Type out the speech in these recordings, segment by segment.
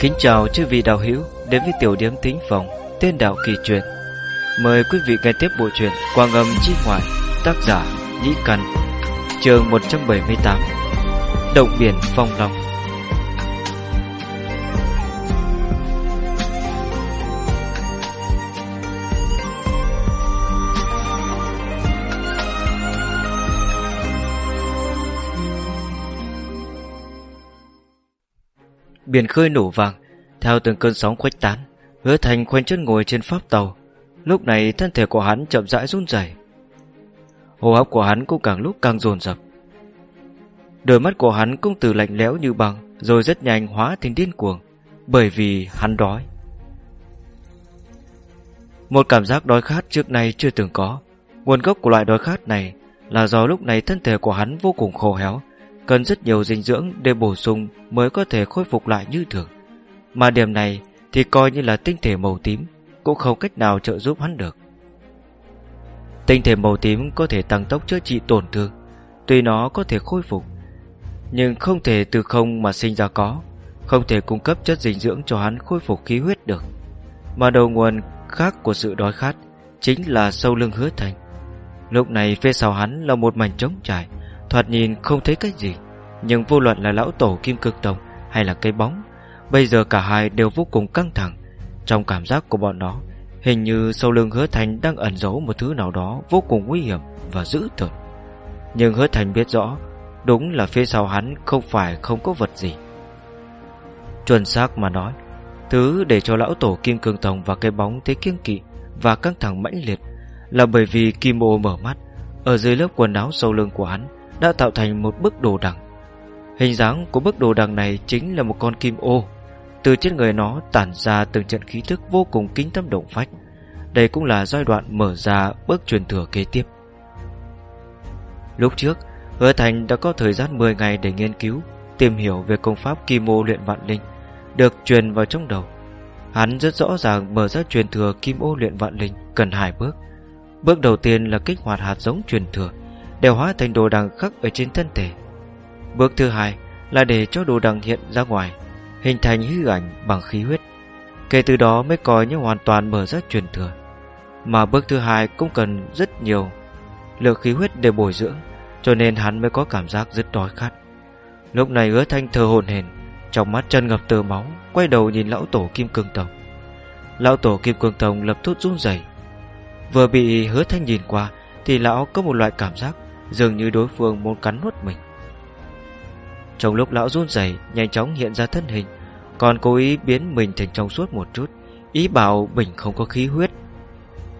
Kính chào chư vị đạo hữu đến với tiểu điểm tính phòng tên đạo kỳ truyền. Mời quý vị nghe tiếp bộ truyện Quang âm chi ngoại, tác giả Nhĩ Căn, chương 178 Động biển phong long Biển khơi nổ vàng, Theo từng cơn sóng khuếch tán, Hứa thành khoanh chân ngồi trên pháp tàu. Lúc này thân thể của hắn chậm rãi run rẩy. Hô hấp của hắn cũng càng lúc càng dồn dập. Đôi mắt của hắn cũng từ lạnh lẽo như băng, Rồi rất nhanh hóa thành điên cuồng, Bởi vì hắn đói. Một cảm giác đói khát trước nay chưa từng có. Nguồn gốc của loại đói khát này Là do lúc này thân thể của hắn vô cùng khô héo. Cần rất nhiều dinh dưỡng để bổ sung Mới có thể khôi phục lại như thường. Mà điểm này thì coi như là tinh thể màu tím, Cũng không cách nào trợ giúp hắn được. Tinh thể màu tím có thể tăng tốc chữa trị tổn thương, Tuy nó có thể khôi phục, Nhưng không thể từ không mà sinh ra có, Không thể cung cấp chất dinh dưỡng cho hắn khôi phục khí huyết được. Mà đầu nguồn khác của sự đói khát Chính là sâu lưng hứa thành. Lúc này phía sau hắn là một mảnh trống trải Thoạt nhìn không thấy cách gì, Nhưng vô luận là lão tổ kim cực tông Hay là cây bóng, Bây giờ cả hai đều vô cùng căng thẳng. Trong cảm giác của bọn nó, Hình như sau lưng hứa thành đang ẩn giấu một thứ nào đó Vô cùng nguy hiểm và dữ tợn. Nhưng hứa thành biết rõ, Đúng là phía sau hắn không phải không có vật gì. Chuẩn xác mà nói, Thứ để cho lão tổ Kim Cương Tông và cây bóng thấy kiêng kỵ Và căng thẳng mãnh liệt Là bởi vì Kim Ô mở mắt, Ở dưới lớp quần áo sau lưng của hắn đã tạo thành một bức đồ đằng. Hình dáng của bức đồ đằng này Chính là một con kim ô. Từ trên người nó tản ra từng trận khí thức vô cùng kính tâm động phách. Đây cũng là giai đoạn mở ra bước truyền thừa kế tiếp. Lúc trước, Hứa Thành đã có thời gian 10 ngày để nghiên cứu, Tìm hiểu về công pháp kim ô luyện vạn linh, Được truyền vào trong đầu. Hắn rất rõ ràng mở ra truyền thừa kim ô luyện vạn linh Cần hai bước. Bước đầu tiên là kích hoạt hạt giống truyền thừa. Đều hóa thành đồ đằng khắc ở trên thân thể Bước thứ hai là để cho đồ đằng hiện ra ngoài hình thành hư ảnh bằng khí huyết. Kể từ đó mới coi như hoàn toàn mở ra truyền thừa. Mà bước thứ hai cũng cần rất nhiều lượng khí huyết để bồi dưỡng, cho nên hắn mới có cảm giác rất đói khát. Lúc này hứa thanh thờ hồn hển, trong mắt chân ngập tơ máu, quay đầu nhìn lão tổ Kim Cương Tông. Lão tổ Kim Cương Tông lập tức run rẩy. Vừa bị hứa thanh nhìn qua, thì lão có một loại cảm giác dường như đối phương muốn cắn nuốt mình. Trong lúc lão run rẩy, Nhanh chóng hiện ra thân hình, Còn cố ý biến mình thành trong suốt một chút, Ý bảo mình không có khí huyết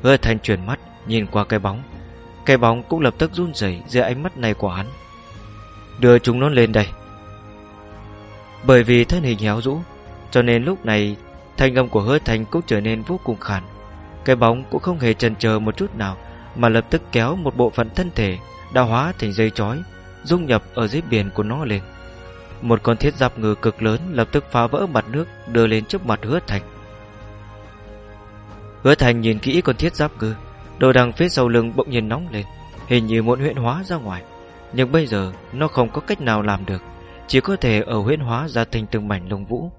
Hứa thành chuyển mắt, Nhìn qua cái bóng Cái bóng cũng lập tức run rẩy dưới ánh mắt này của hắn Đưa chúng nó lên đây Bởi vì thân hình héo rũ, Cho nên lúc này, Thanh âm của hứa thành cũng trở nên vô cùng khản. Cái bóng cũng không hề chần chờ một chút nào, Mà lập tức kéo một bộ phận thân thể đã hóa thành dây chói, Dung nhập ở dưới biển của nó lên. Một con thiết giáp ngư cực lớn lập tức phá vỡ mặt nước, Đưa lên trước mặt hứa thành. Hứa thành nhìn kỹ con thiết giáp ngư Đồ đằng phía sau lưng bỗng nhiên nóng lên, Hình như muốn huyễn hóa ra ngoài. Nhưng bây giờ, nó không có cách nào làm được, Chỉ có thể ở huyễn hóa ra thành từng mảnh lông vũ,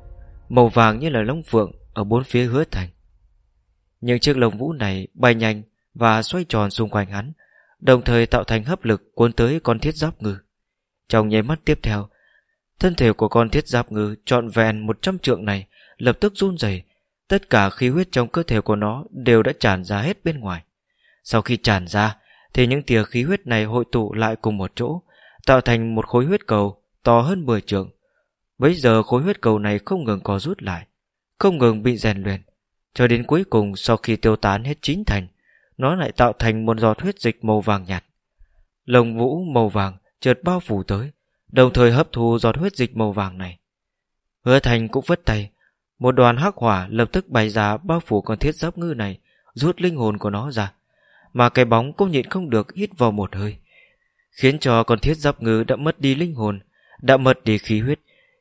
Màu vàng như là lông phượng Ở bốn phía hứa thành. Những chiếc lông vũ này bay nhanh Và xoay tròn xung quanh hắn Đồng thời tạo thành hấp lực cuốn tới con thiết giáp ngư Trong nháy mắt tiếp theo Thân thể của con thiết giáp ngư trọn vẹn một trăm trượng này lập tức run rẩy, tất cả khí huyết trong cơ thể của nó đều đã tràn ra hết bên ngoài. Sau khi tràn ra, thì những tia khí huyết này hội tụ lại cùng một chỗ, tạo thành một khối huyết cầu to hơn 10 trượng. Bây giờ khối huyết cầu này không ngừng có rút lại, không ngừng bị rèn luyện, cho đến cuối cùng sau khi tiêu tán hết chín thành, nó lại tạo thành một giọt huyết dịch màu vàng nhạt. Lồng vũ màu vàng chợt bao phủ tới, Đồng thời hấp thu giọt huyết dịch màu vàng này Hứa thành cũng vất tay Một đoàn hắc hỏa lập tức bày ra Bao phủ con thiết giáp ngư này Rút linh hồn của nó ra Mà cái bóng cũng nhịn không được hít vào một hơi Khiến cho con thiết giáp ngư đã mất đi linh hồn Đã mất đi khí huyết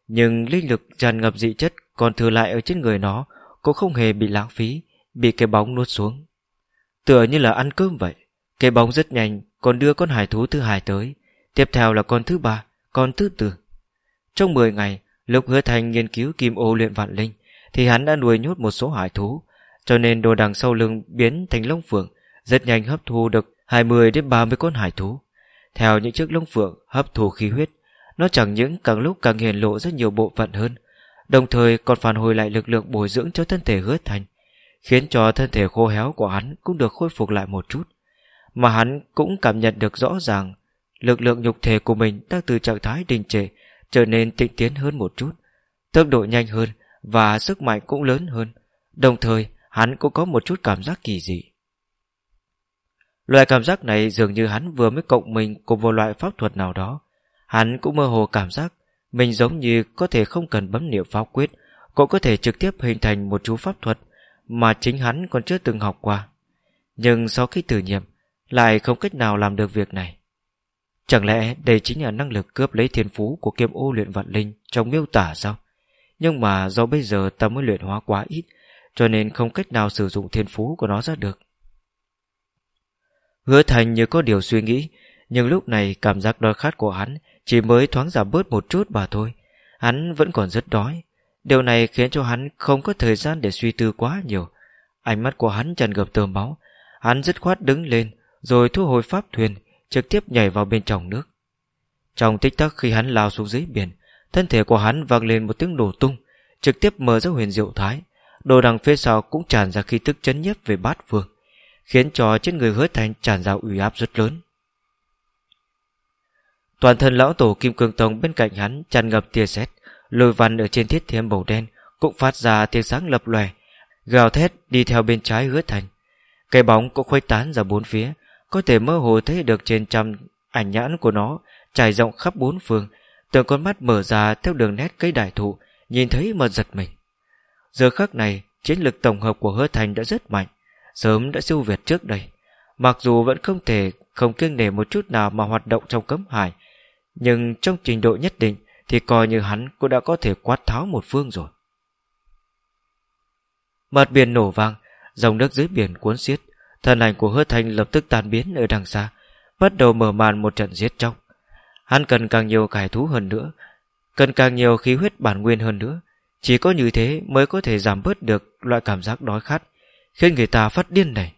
Nhưng linh lực tràn ngập dị chất Còn thừa lại ở trên người nó Cũng không hề bị lãng phí Bị cái bóng nuốt xuống Tựa như là ăn cơm vậy. Cái bóng rất nhanh, Còn đưa con hải thú thứ hai tới. Tiếp theo là con thứ ba, con thứ tư. Trong 10 ngày Lúc hứa thành nghiên cứu kim ô luyện vạn linh, Thì hắn đã nuôi nhốt một số hải thú. Cho nên đồ đằng sau lưng biến thành lông phượng, Rất nhanh hấp thu được 20 đến 30 con hải thú. Theo những chiếc lông phượng hấp thu khí huyết, Nó chẳng những càng lúc càng hiển lộ rất nhiều bộ phận hơn, Đồng thời còn phản hồi lại lực lượng bồi dưỡng cho thân thể hứa thành. Khiến cho thân thể khô héo của hắn cũng được khôi phục lại một chút Mà hắn cũng cảm nhận được rõ ràng Lực lượng nhục thể của mình đang từ trạng thái đình trệ trở nên tịnh tiến hơn một chút, tốc độ nhanh hơn và sức mạnh cũng lớn hơn. Đồng thời, hắn cũng có một chút cảm giác kỳ dị. Loại cảm giác này dường như hắn vừa mới cộng mình cùng một loại pháp thuật nào đó. Hắn cũng mơ hồ cảm giác mình giống như có thể không cần bấm niệm pháo quyết, cũng có thể trực tiếp hình thành một chú pháp thuật mà chính hắn còn chưa từng học qua. Nhưng sau khi thử nghiệm, lại không cách nào làm được việc này. Chẳng lẽ đây chính là năng lực cướp lấy thiên phú của kiêm ô luyện vạn linh trong miêu tả sao? Nhưng mà do bây giờ ta mới luyện hóa quá ít, cho nên không cách nào sử dụng thiên phú của nó ra được. Hứa thành như có điều suy nghĩ, nhưng lúc này cảm giác đói khát của hắn chỉ mới thoáng giảm bớt một chút mà thôi. Hắn vẫn còn rất đói. Điều này khiến cho hắn không có thời gian để suy tư quá nhiều. Ánh mắt của hắn tràn ngập tơ máu. Hắn dứt khoát đứng lên, rồi thu hồi pháp thuyền, trực tiếp nhảy vào bên trong nước. Trong tích tắc khi hắn lao xuống dưới biển, thân thể của hắn vang lên một tiếng nổ tung, trực tiếp mở ra huyền diệu thái. Đồ đằng phía sau cũng tràn ra khí tức chấn nhiếp về bát phương, khiến cho trên người hứa thành tràn ra uy áp rất lớn. Toàn thân lão tổ Kim Cương Tông bên cạnh hắn tràn ngập tia sét, lôi văn ở trên thiết thiêm màu đen cũng phát ra tiếng sáng lập lòe, gào thét đi theo bên trái hứa thành. Cây bóng cũng khuếch tán ra bốn phía, có thể mơ hồ thấy được trên trăm ảnh nhãn của nó trải rộng khắp bốn phương, từng con mắt mở ra theo đường nét cây đại thụ, nhìn thấy mà giật mình. Giờ khắc này, chiến lực tổng hợp của hứa thành đã rất mạnh, sớm đã siêu việt trước đây. Mặc dù vẫn không thể không kiêng nể một chút nào mà hoạt động trong cấm hải, nhưng trong trình độ nhất định thì coi như hắn cũng đã có thể quát tháo một phương rồi. Mặt biển nổ vang, dòng nước dưới biển cuốn xiết, Thân ảnh của hứa thanh lập tức tan biến ở đằng xa Bắt đầu mở màn một trận giết chóc Hắn cần càng nhiều cải thú hơn nữa Cần càng nhiều khí huyết bản nguyên hơn nữa Chỉ có như thế mới có thể giảm bớt được Loại cảm giác đói khát Khiến người ta phát điên này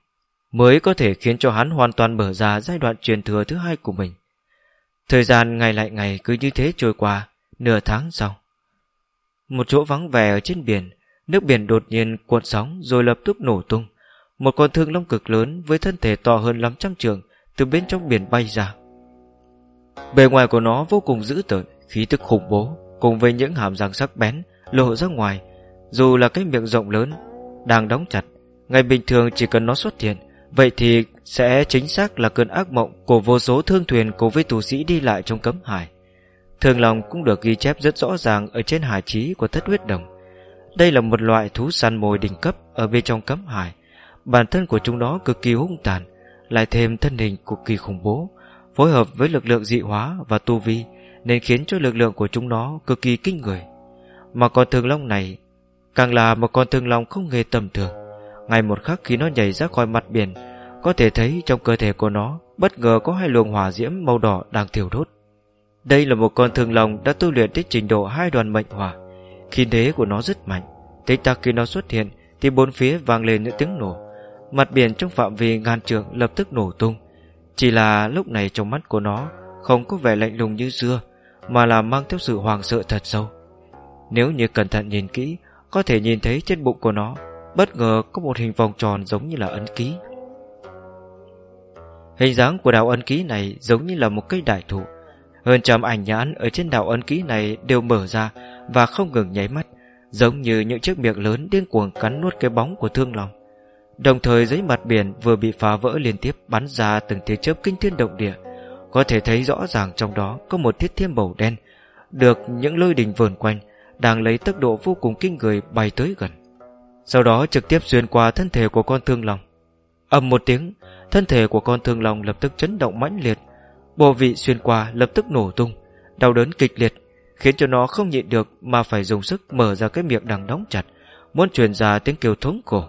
Mới có thể khiến cho hắn hoàn toàn mở ra Giai đoạn truyền thừa thứ hai của mình Thời gian ngày lại ngày cứ như thế trôi qua Nửa tháng sau Một chỗ vắng vẻ ở trên biển Nước biển đột nhiên cuộn sóng Rồi lập tức nổ tung một con thương long cực lớn với thân thể to hơn lắm trăm trường từ bên trong biển bay ra. Bề ngoài của nó vô cùng dữ tợn, khí tức khủng bố, cùng với những hàm răng sắc bén lộ ra ngoài, dù là cái miệng rộng lớn đang đóng chặt, ngày bình thường chỉ cần nó xuất hiện, vậy thì sẽ chính xác là cơn ác mộng của vô số thương thuyền cùng với tù sĩ đi lại trong cấm hải. Thường lòng cũng được ghi chép rất rõ ràng ở trên hải trí của thất huyết đồng. Đây là một loại thú săn mồi đỉnh cấp ở bên trong cấm hải, Bản thân của chúng nó cực kỳ hung tàn Lại thêm thân hình cực kỳ khủng bố Phối hợp với lực lượng dị hóa và tu vi Nên khiến cho lực lượng của chúng nó cực kỳ kinh người. Mà con thương long này Càng là một con thương long không hề tầm thường. Ngay một khắc khi nó nhảy ra khỏi mặt biển Có thể thấy trong cơ thể của nó Bất ngờ có hai luồng hỏa diễm màu đỏ đang thiêu đốt. Đây là một con thương lòng đã tu luyện tới trình độ hai đoàn mệnh hỏa. Khí thế của nó rất mạnh. Tích tắc khi nó xuất hiện, Thì bốn phía vang lên những tiếng nổ. Mặt biển trong phạm vi ngàn trượng lập tức nổ tung. Chỉ là lúc này trong mắt của nó Không có vẻ lạnh lùng như xưa, Mà là mang theo sự hoàng sợ thật sâu. Nếu như cẩn thận nhìn kỹ, Có thể nhìn thấy trên bụng của nó, Bất ngờ có một hình vòng tròn giống như là ấn ký. Hình dáng của đạo ấn ký này giống như là một cây đại thụ. Hơn trăm ảnh nhãn ở trên đạo ấn ký này đều mở ra Và không ngừng nháy mắt Giống như những chiếc miệng lớn điên cuồng cắn nuốt cái bóng của thương lòng Đồng thời dưới mặt biển vừa bị phá vỡ liên tiếp bắn ra từng tia chớp kinh thiên động địa. Có thể thấy rõ ràng trong đó có một thiết thiên màu đen, được những lôi đình vờn quanh, đang lấy tốc độ vô cùng kinh người bay tới gần. Sau đó trực tiếp xuyên qua thân thể của con thương lòng ầm một tiếng, thân thể của con thương lòng lập tức chấn động mãnh liệt, bộ vị xuyên qua lập tức nổ tung, đau đớn kịch liệt, khiến cho nó không nhịn được mà phải dùng sức mở ra cái miệng đang đóng chặt, muốn truyền ra tiếng kêu thống cổ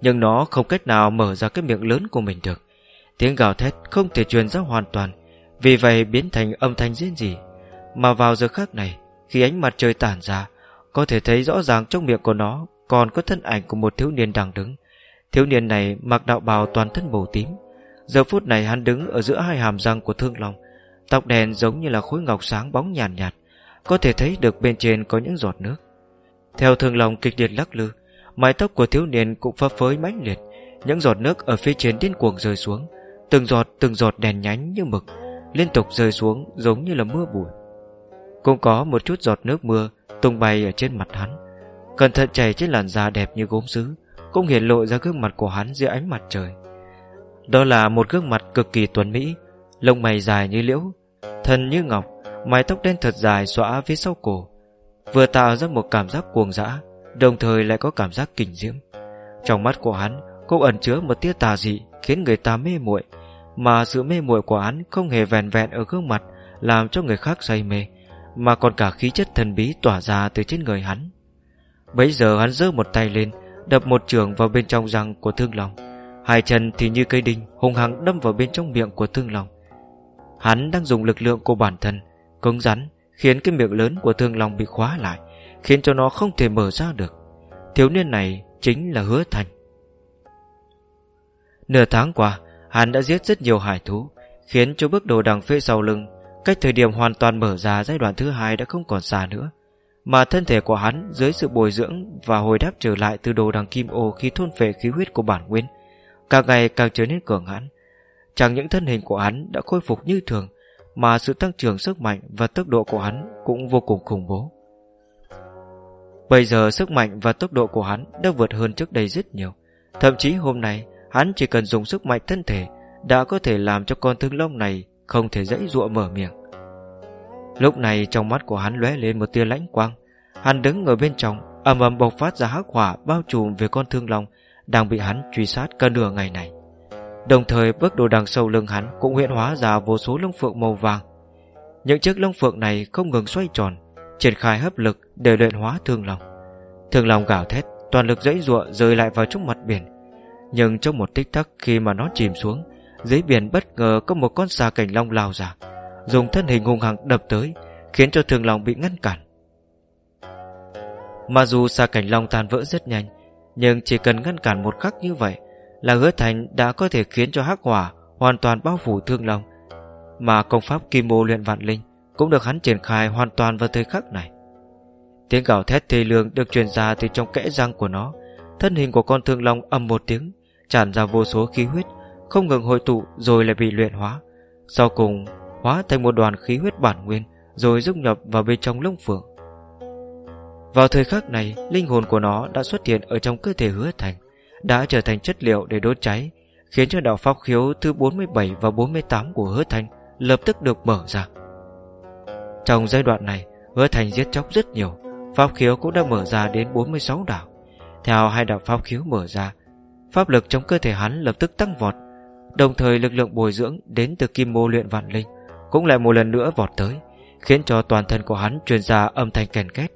nhưng nó không cách nào mở ra cái miệng lớn của mình được. Tiếng gào thét không thể truyền ra hoàn toàn, vì vậy biến thành âm thanh riêng gì. Mà vào giờ khác này, Khi ánh mặt trời tản ra Có thể thấy rõ ràng trong miệng của nó Còn có thân ảnh của một thiếu niên đang đứng Thiếu niên này mặc đạo bào toàn thân màu tím Giờ phút này hắn đứng ở giữa hai hàm răng của thương long Tóc đen giống như là khối ngọc sáng bóng nhàn nhạt, nhạt Có thể thấy được bên trên có những giọt nước. Theo thương long kịch liệt lắc lư Mái tóc của thiếu niên cũng phấp phới mãnh liệt Những giọt nước ở phía trên điên cuồng rơi xuống Từng giọt từng giọt đèn nhánh như mực Liên tục rơi xuống giống như là mưa bụi. Cũng có một chút giọt nước mưa Tung bay ở trên mặt hắn Cẩn thận chảy trên làn da đẹp như gốm sứ Cũng hiện lộ ra gương mặt của hắn dưới ánh mặt trời. Đó là một gương mặt cực kỳ tuấn mỹ, Lông mày dài như liễu, Thân như ngọc, Mái tóc đen thật dài xõa phía sau cổ, Vừa tạo ra một cảm giác cuồng dã, Đồng thời lại có cảm giác kinh diễm. Trong mắt của hắn, cũng ẩn chứa một tia tà dị Khiến người ta mê muội, Mà sự mê muội của hắn không hề vẹn vẹn ở gương mặt Làm cho người khác say mê, Mà còn cả khí chất thần bí tỏa ra từ trên người hắn. Bấy giờ hắn giơ một tay lên, Đập một trường vào bên trong răng của thương lòng. Hai chân thì như cây đinh Hùng hăng đâm vào bên trong miệng của thương lòng Hắn đang dùng lực lượng của bản thân, Cứng rắn, Khiến cái miệng lớn của thương lòng bị khóa lại, Khiến cho nó không thể mở ra được. Thiếu niên này chính là hứa thành. Nửa tháng qua, Hắn đã giết rất nhiều hải thú, Khiến cho bước đồ đằng phía sau lưng, Cách thời điểm hoàn toàn mở ra giai đoạn thứ hai đã không còn xa nữa. Mà thân thể của hắn dưới sự bồi dưỡng Và hồi đáp trở lại từ đồ đằng kim ô Khi thôn phệ khí huyết của bản nguyên Càng ngày càng trở nên cường hãn Chẳng những thân hình của hắn đã khôi phục như thường Mà sự tăng trưởng sức mạnh Và tốc độ của hắn cũng vô cùng khủng bố Bây giờ sức mạnh và tốc độ của hắn đã vượt hơn trước đây rất nhiều. Thậm chí hôm nay, hắn chỉ cần dùng sức mạnh thân thể đã có thể làm cho con thương long này không thể dãy dụa mở miệng. Lúc này trong mắt của hắn lóe lên một tia lãnh quang. Hắn đứng ở bên trong, ầm ầm bộc phát ra hắc hỏa bao trùm về con thương long đang bị hắn truy sát cả nửa ngày này. Đồng thời bước đồ đằng sâu lưng hắn cũng hiện hóa ra vô số lông phượng màu vàng. Những chiếc lông phượng này không ngừng xoay tròn, triển khai hấp lực để luyện hóa thương lòng thương lòng gào thét toàn lực dãy ruộng rơi lại vào trong mặt biển nhưng trong một tích tắc khi mà nó chìm xuống dưới biển bất ngờ có một con xà cảnh long lao ra dùng thân hình hung hăng đập tới khiến cho thương lòng bị ngăn cản mà dù xà cảnh long tan vỡ rất nhanh nhưng chỉ cần ngăn cản một khắc như vậy là hứa thành đã có thể khiến cho hắc hỏa hoàn toàn bao phủ thương long mà công pháp kim mô luyện vạn linh cũng được hắn triển khai hoàn toàn vào thời khắc này. Tiếng gào thét thê lương được truyền ra từ trong kẽ răng của nó. Thân hình của con thương long âm một tiếng, tràn ra vô số khí huyết, không ngừng hội tụ rồi lại bị luyện hóa. Sau cùng, hóa thành một đoàn khí huyết bản nguyên, rồi dung nhập vào bên trong lông phượng. Vào thời khắc này, linh hồn của nó đã xuất hiện ở trong cơ thể hứa thành, đã trở thành chất liệu để đốt cháy, khiến cho đạo pháp khiếu thứ 47 và 48 của hứa thành lập tức được mở ra. Trong giai đoạn này Hứa thành giết chóc rất nhiều Pháp khiếu cũng đã mở ra đến 46 đảo Theo hai đạo pháp khiếu mở ra Pháp lực trong cơ thể hắn lập tức tăng vọt Đồng thời lực lượng bồi dưỡng Đến từ kim mô luyện vạn linh Cũng lại một lần nữa vọt tới Khiến cho toàn thân của hắn truyền ra âm thanh kèn két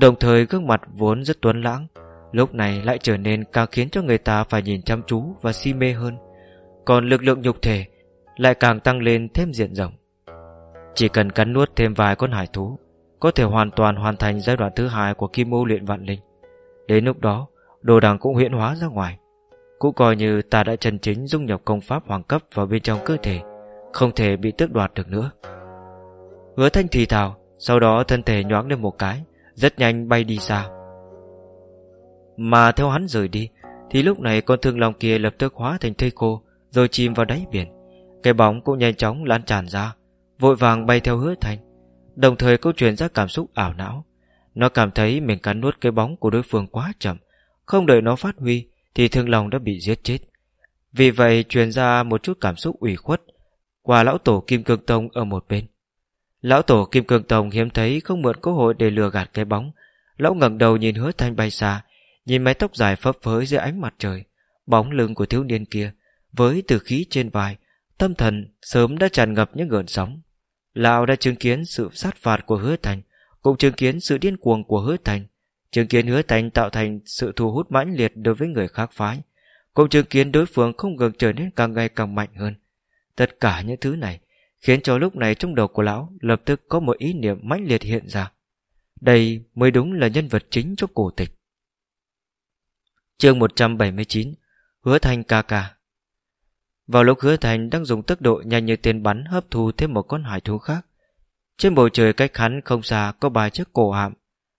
Đồng thời gương mặt vốn rất tuấn lãng, Lúc này lại trở nên càng khiến cho người ta phải nhìn chăm chú và si mê hơn. Còn lực lượng nhục thể Lại càng tăng lên thêm diện rộng. Chỉ cần cắn nuốt thêm vài con hải thú, Có thể hoàn toàn hoàn thành giai đoạn thứ hai Của kim mô luyện vạn linh. Đến lúc đó, đồ đằng cũng huyễn hóa ra ngoài. Cũng coi như ta đã chân chính dung nhập công pháp hoàng cấp vào bên trong cơ thể, Không thể bị tước đoạt được nữa. Hứa thanh thì thào, Sau đó thân thể nhoáng lên một cái rất nhanh bay đi xa. Mà theo hắn rời đi, Thì lúc này con thương lòng kia lập tức hóa thành thây khô, Rồi chìm vào đáy biển. Cái bóng cũng nhanh chóng lan tràn ra, Vội vàng bay theo hứa thành. Đồng thời câu truyền ra cảm xúc ảo não. Nó cảm thấy mình cắn nuốt cái bóng của đối phương quá chậm, Không đợi nó phát huy, Thì thương lòng đã bị giết chết. Vì vậy truyền ra một chút cảm xúc ủy khuất Qua lão tổ Kim Cương Tông ở một bên. Lão tổ Kim Cương Tông hiếm thấy không mượn cơ hội để lừa gạt cái bóng. Lão ngẩng đầu nhìn hứa thanh bay xa, Nhìn mái tóc dài phấp phới dưới ánh mặt trời, Bóng lưng của thiếu niên kia Với từ khí trên vai, Tâm thần sớm đã tràn ngập những gợn sóng. Lão đã chứng kiến sự sát phạt của hứa thành Cũng chứng kiến sự điên cuồng của hứa thành Chứng kiến hứa thành tạo thành sự thu hút mãnh liệt đối với người khác phái, Cũng chứng kiến đối phương không ngừng trở nên càng ngày càng mạnh hơn. Tất cả những thứ này Khiến cho lúc này trong đầu của lão Lập tức có một ý niệm mãnh liệt hiện ra Đây mới đúng là nhân vật chính trong cổ tịch. chương 179 Hứa thành ca ca Vào lúc Hứa thành đang dùng tốc độ nhanh như tiền bắn hấp thu thêm một con hải thú khác. Trên bầu trời cách hắn không xa có ba chiếc cổ hạm.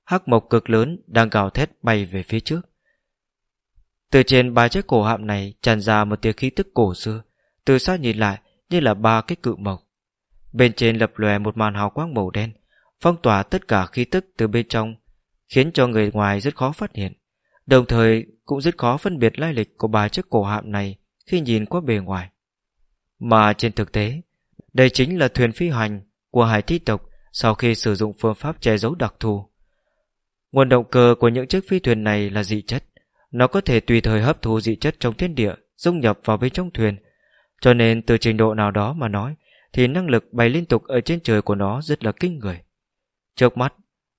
Hắc mộc cực lớn đang gào thét bay về phía trước. Từ trên ba chiếc cổ hạm này tràn ra một tia khí tức cổ xưa. Từ xa nhìn lại như là ba cái cự mộc. Bên trên lập lòe một màn hào quang màu đen, phong tỏa tất cả khí tức từ bên trong, khiến cho người ngoài rất khó phát hiện. Đồng thời cũng rất khó phân biệt lai lịch của ba chiếc cổ hạm này khi nhìn qua bề ngoài. Mà trên thực tế, đây chính là thuyền phi hành của hải thi tộc sau khi sử dụng phương pháp che giấu đặc thù. Nguồn động cơ của những chiếc phi thuyền này là dị chất. Nó có thể tùy thời hấp thu dị chất trong thiên địa, dung nhập vào bên trong thuyền. Cho nên từ trình độ nào đó mà nói, thì năng lực bay liên tục ở trên trời của nó rất là kinh người. Trước mắt,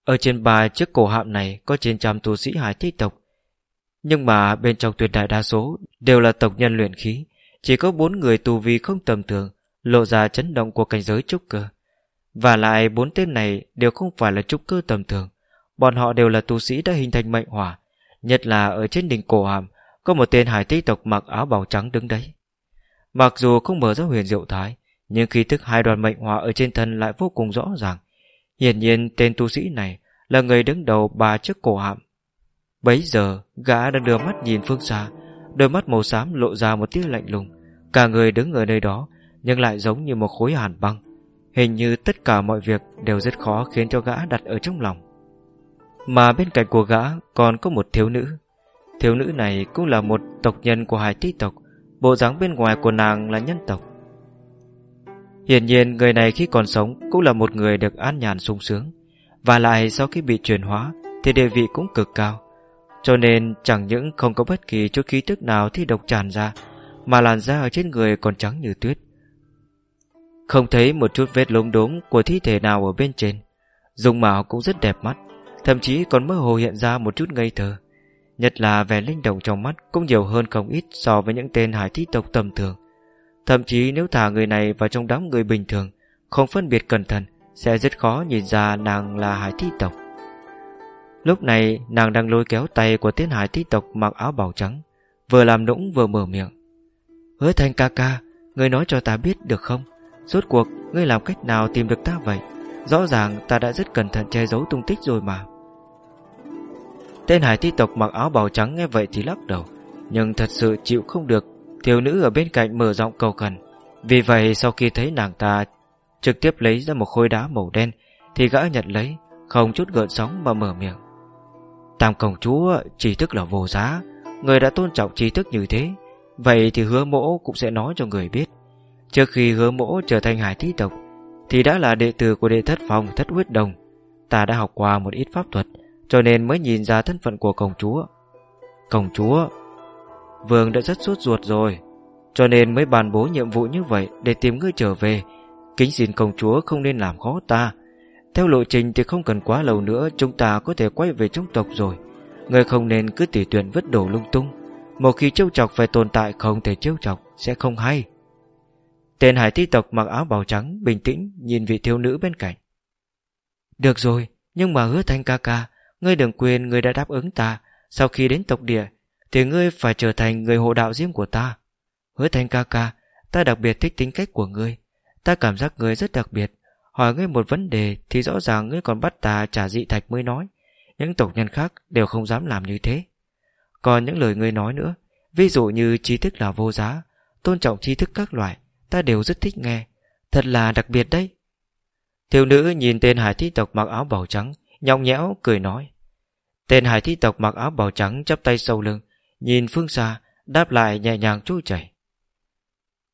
ở trên ba chiếc cổ hạm này có trên trăm tu sĩ hải thi tộc. Nhưng mà bên trong tuyệt đại đa số đều là tộc nhân luyện khí, chỉ có bốn người tu vi không tầm thường, lộ ra chấn động của cảnh giới trúc cơ. Và lại bốn tên này đều không phải là trúc cơ tầm thường, bọn họ đều là tu sĩ đã hình thành mệnh hỏa, nhất là ở trên đỉnh cổ hàm có một tên hải thi tộc mặc áo bào trắng đứng đấy. Mặc dù không mở ra huyền diệu thái, nhưng khi thức hai đoàn mệnh hỏa ở trên thân lại vô cùng rõ ràng. Hiển nhiên tên tu sĩ này là người đứng đầu ba chiếc cổ hạm. Bấy giờ, gã đang đưa mắt nhìn phương xa, đôi mắt màu xám lộ ra một tia lạnh lùng. Cả người đứng ở nơi đó, nhưng lại giống như một khối hàn băng. Hình như tất cả mọi việc đều rất khó khiến cho gã đặt ở trong lòng. Mà bên cạnh của gã còn có một thiếu nữ. Thiếu nữ này cũng là một tộc nhân của hải tí tộc, bộ dáng bên ngoài của nàng là nhân tộc. Hiển nhiên người này khi còn sống cũng là một người được an nhàn sung sướng. Và lại sau khi bị chuyển hóa, Thì địa vị cũng cực cao. Cho nên chẳng những không có bất kỳ chút khí tức nào thi độc tràn ra, Mà làn da ở trên người còn trắng như tuyết. Không thấy một chút vết lốm đốm của thi thể nào ở bên trên. Dùng mạo cũng rất đẹp mắt, Thậm chí còn mơ hồ hiện ra một chút ngây thơ. Nhất là vẻ linh động trong mắt Cũng nhiều hơn không ít so với những tên hải thi tộc tầm thường. Thậm chí nếu thả người này vào trong đám người bình thường, Không phân biệt cẩn thận, Sẽ rất khó nhìn ra nàng là hải thi tộc. Lúc này, nàng đang lôi kéo tay của tên hải thi tộc mặc áo bào trắng, Vừa làm nũng vừa mở miệng. Hứa thanh ca ca, Ngươi nói cho ta biết được không? Rốt cuộc, ngươi làm cách nào tìm được ta vậy? Rõ ràng ta đã rất cẩn thận che giấu tung tích rồi mà. Tên hải thi tộc mặc áo bào trắng nghe vậy thì lắc đầu, Nhưng thật sự chịu không được Thiếu nữ ở bên cạnh mở giọng cầu khẩn. Vì vậy, sau khi thấy nàng ta Trực tiếp lấy ra một khối đá màu đen, Thì gã nhận lấy, Không chút gợn sóng mà mở miệng. Tam công chúa trí thức là vô giá. Người đã tôn trọng trí thức như thế, Vậy thì hứa mỗ cũng sẽ nói cho người biết. Trước khi hứa mỗ trở thành hải thí tộc, Thì đã là đệ tử của đệ thất phòng thất huyết đồng. Ta đã học qua một ít pháp thuật, Cho nên mới nhìn ra thân phận của công chúa. Công chúa Vương đã rất sốt ruột rồi, Cho nên mới bàn bố nhiệm vụ như vậy Để tìm ngươi trở về. Kính xin công chúa không nên làm khó ta. Theo lộ trình thì không cần quá lâu nữa Chúng ta có thể quay về trong tộc rồi. Ngươi không nên cứ tỉ tuyển vứt đổ lung tung. Một khi trêu chọc phải tồn tại Không thể trêu chọc sẽ không hay. Tên hải thi tộc mặc áo bào trắng, Bình tĩnh, nhìn vị thiếu nữ bên cạnh. Được rồi, Nhưng mà hứa thanh ca ca, Ngươi đừng quên ngươi đã đáp ứng ta. Sau khi đến tộc địa thì ngươi phải trở thành người hộ đạo riêng của ta. Hứa thanh ca ca, Ta đặc biệt thích tính cách của ngươi. Ta cảm giác ngươi rất đặc biệt. Hỏi ngươi một vấn đề Thì rõ ràng ngươi còn bắt ta trả dị thạch mới nói. Những tộc nhân khác đều không dám làm như thế. Còn những lời ngươi nói nữa, Ví dụ như trí thức là vô giá, Tôn trọng trí thức các loại, Ta đều rất thích nghe. Thật là đặc biệt đấy. Thiếu nữ nhìn tên hải thi tộc mặc áo bào trắng Nhong nhẽo cười nói. Tên hải thi tộc mặc áo bào trắng chắp tay sau lưng Nhìn phương xa Đáp lại nhẹ nhàng trôi chảy.